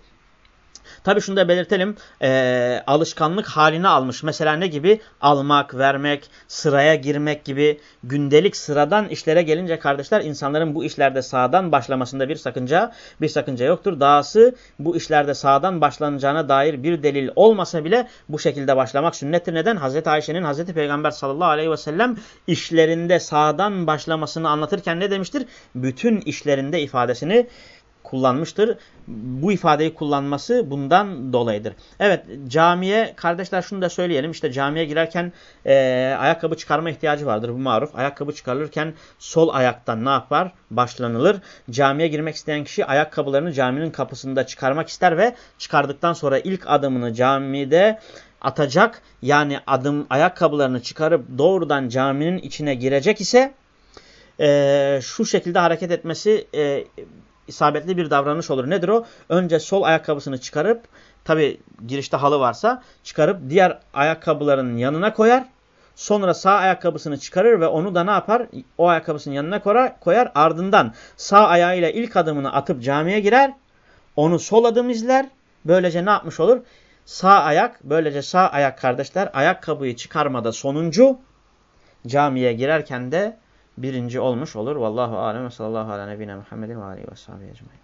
Tabi şunu da belirtelim. E, alışkanlık haline almış. Mesela ne gibi? Almak, vermek, sıraya girmek gibi gündelik sıradan işlere gelince kardeşler insanların bu işlerde sağdan başlamasında bir sakınca bir sakınca yoktur. Dahası bu işlerde sağdan başlanacağına dair bir delil olmasa bile bu şekilde başlamak sünnettir. Neden? Hazreti Ayşe'nin Hazreti Peygamber sallallahu aleyhi ve sellem işlerinde sağdan başlamasını anlatırken ne demiştir? Bütün işlerinde ifadesini kullanmıştır. Bu ifadeyi kullanması bundan dolayıdır. Evet camiye kardeşler şunu da söyleyelim. İşte camiye girerken e, ayakkabı çıkarma ihtiyacı vardır. Bu maruf. Ayakkabı çıkarılırken sol ayaktan ne yapar? Başlanılır. Camiye girmek isteyen kişi ayakkabılarını caminin kapısında çıkarmak ister ve çıkardıktan sonra ilk adımını camide atacak. Yani adım ayakkabılarını çıkarıp doğrudan caminin içine girecek ise e, şu şekilde hareket etmesi e, isabetli bir davranış olur. Nedir o? Önce sol ayakkabısını çıkarıp tabi girişte halı varsa çıkarıp diğer ayakkabıların yanına koyar. Sonra sağ ayakkabısını çıkarır ve onu da ne yapar? O ayakkabısının yanına koyar. Ardından sağ ayağıyla ilk adımını atıp camiye girer. Onu sol adım izler. Böylece ne yapmış olur? Sağ ayak, böylece sağ ayak kardeşler ayakkabıyı çıkarmada sonuncu, camiye girerken de birinci olmuş olur. Vallahu alem ve sallallahu ala nebine Muhammedin ve aleyhi ve sahibi ecmaîn.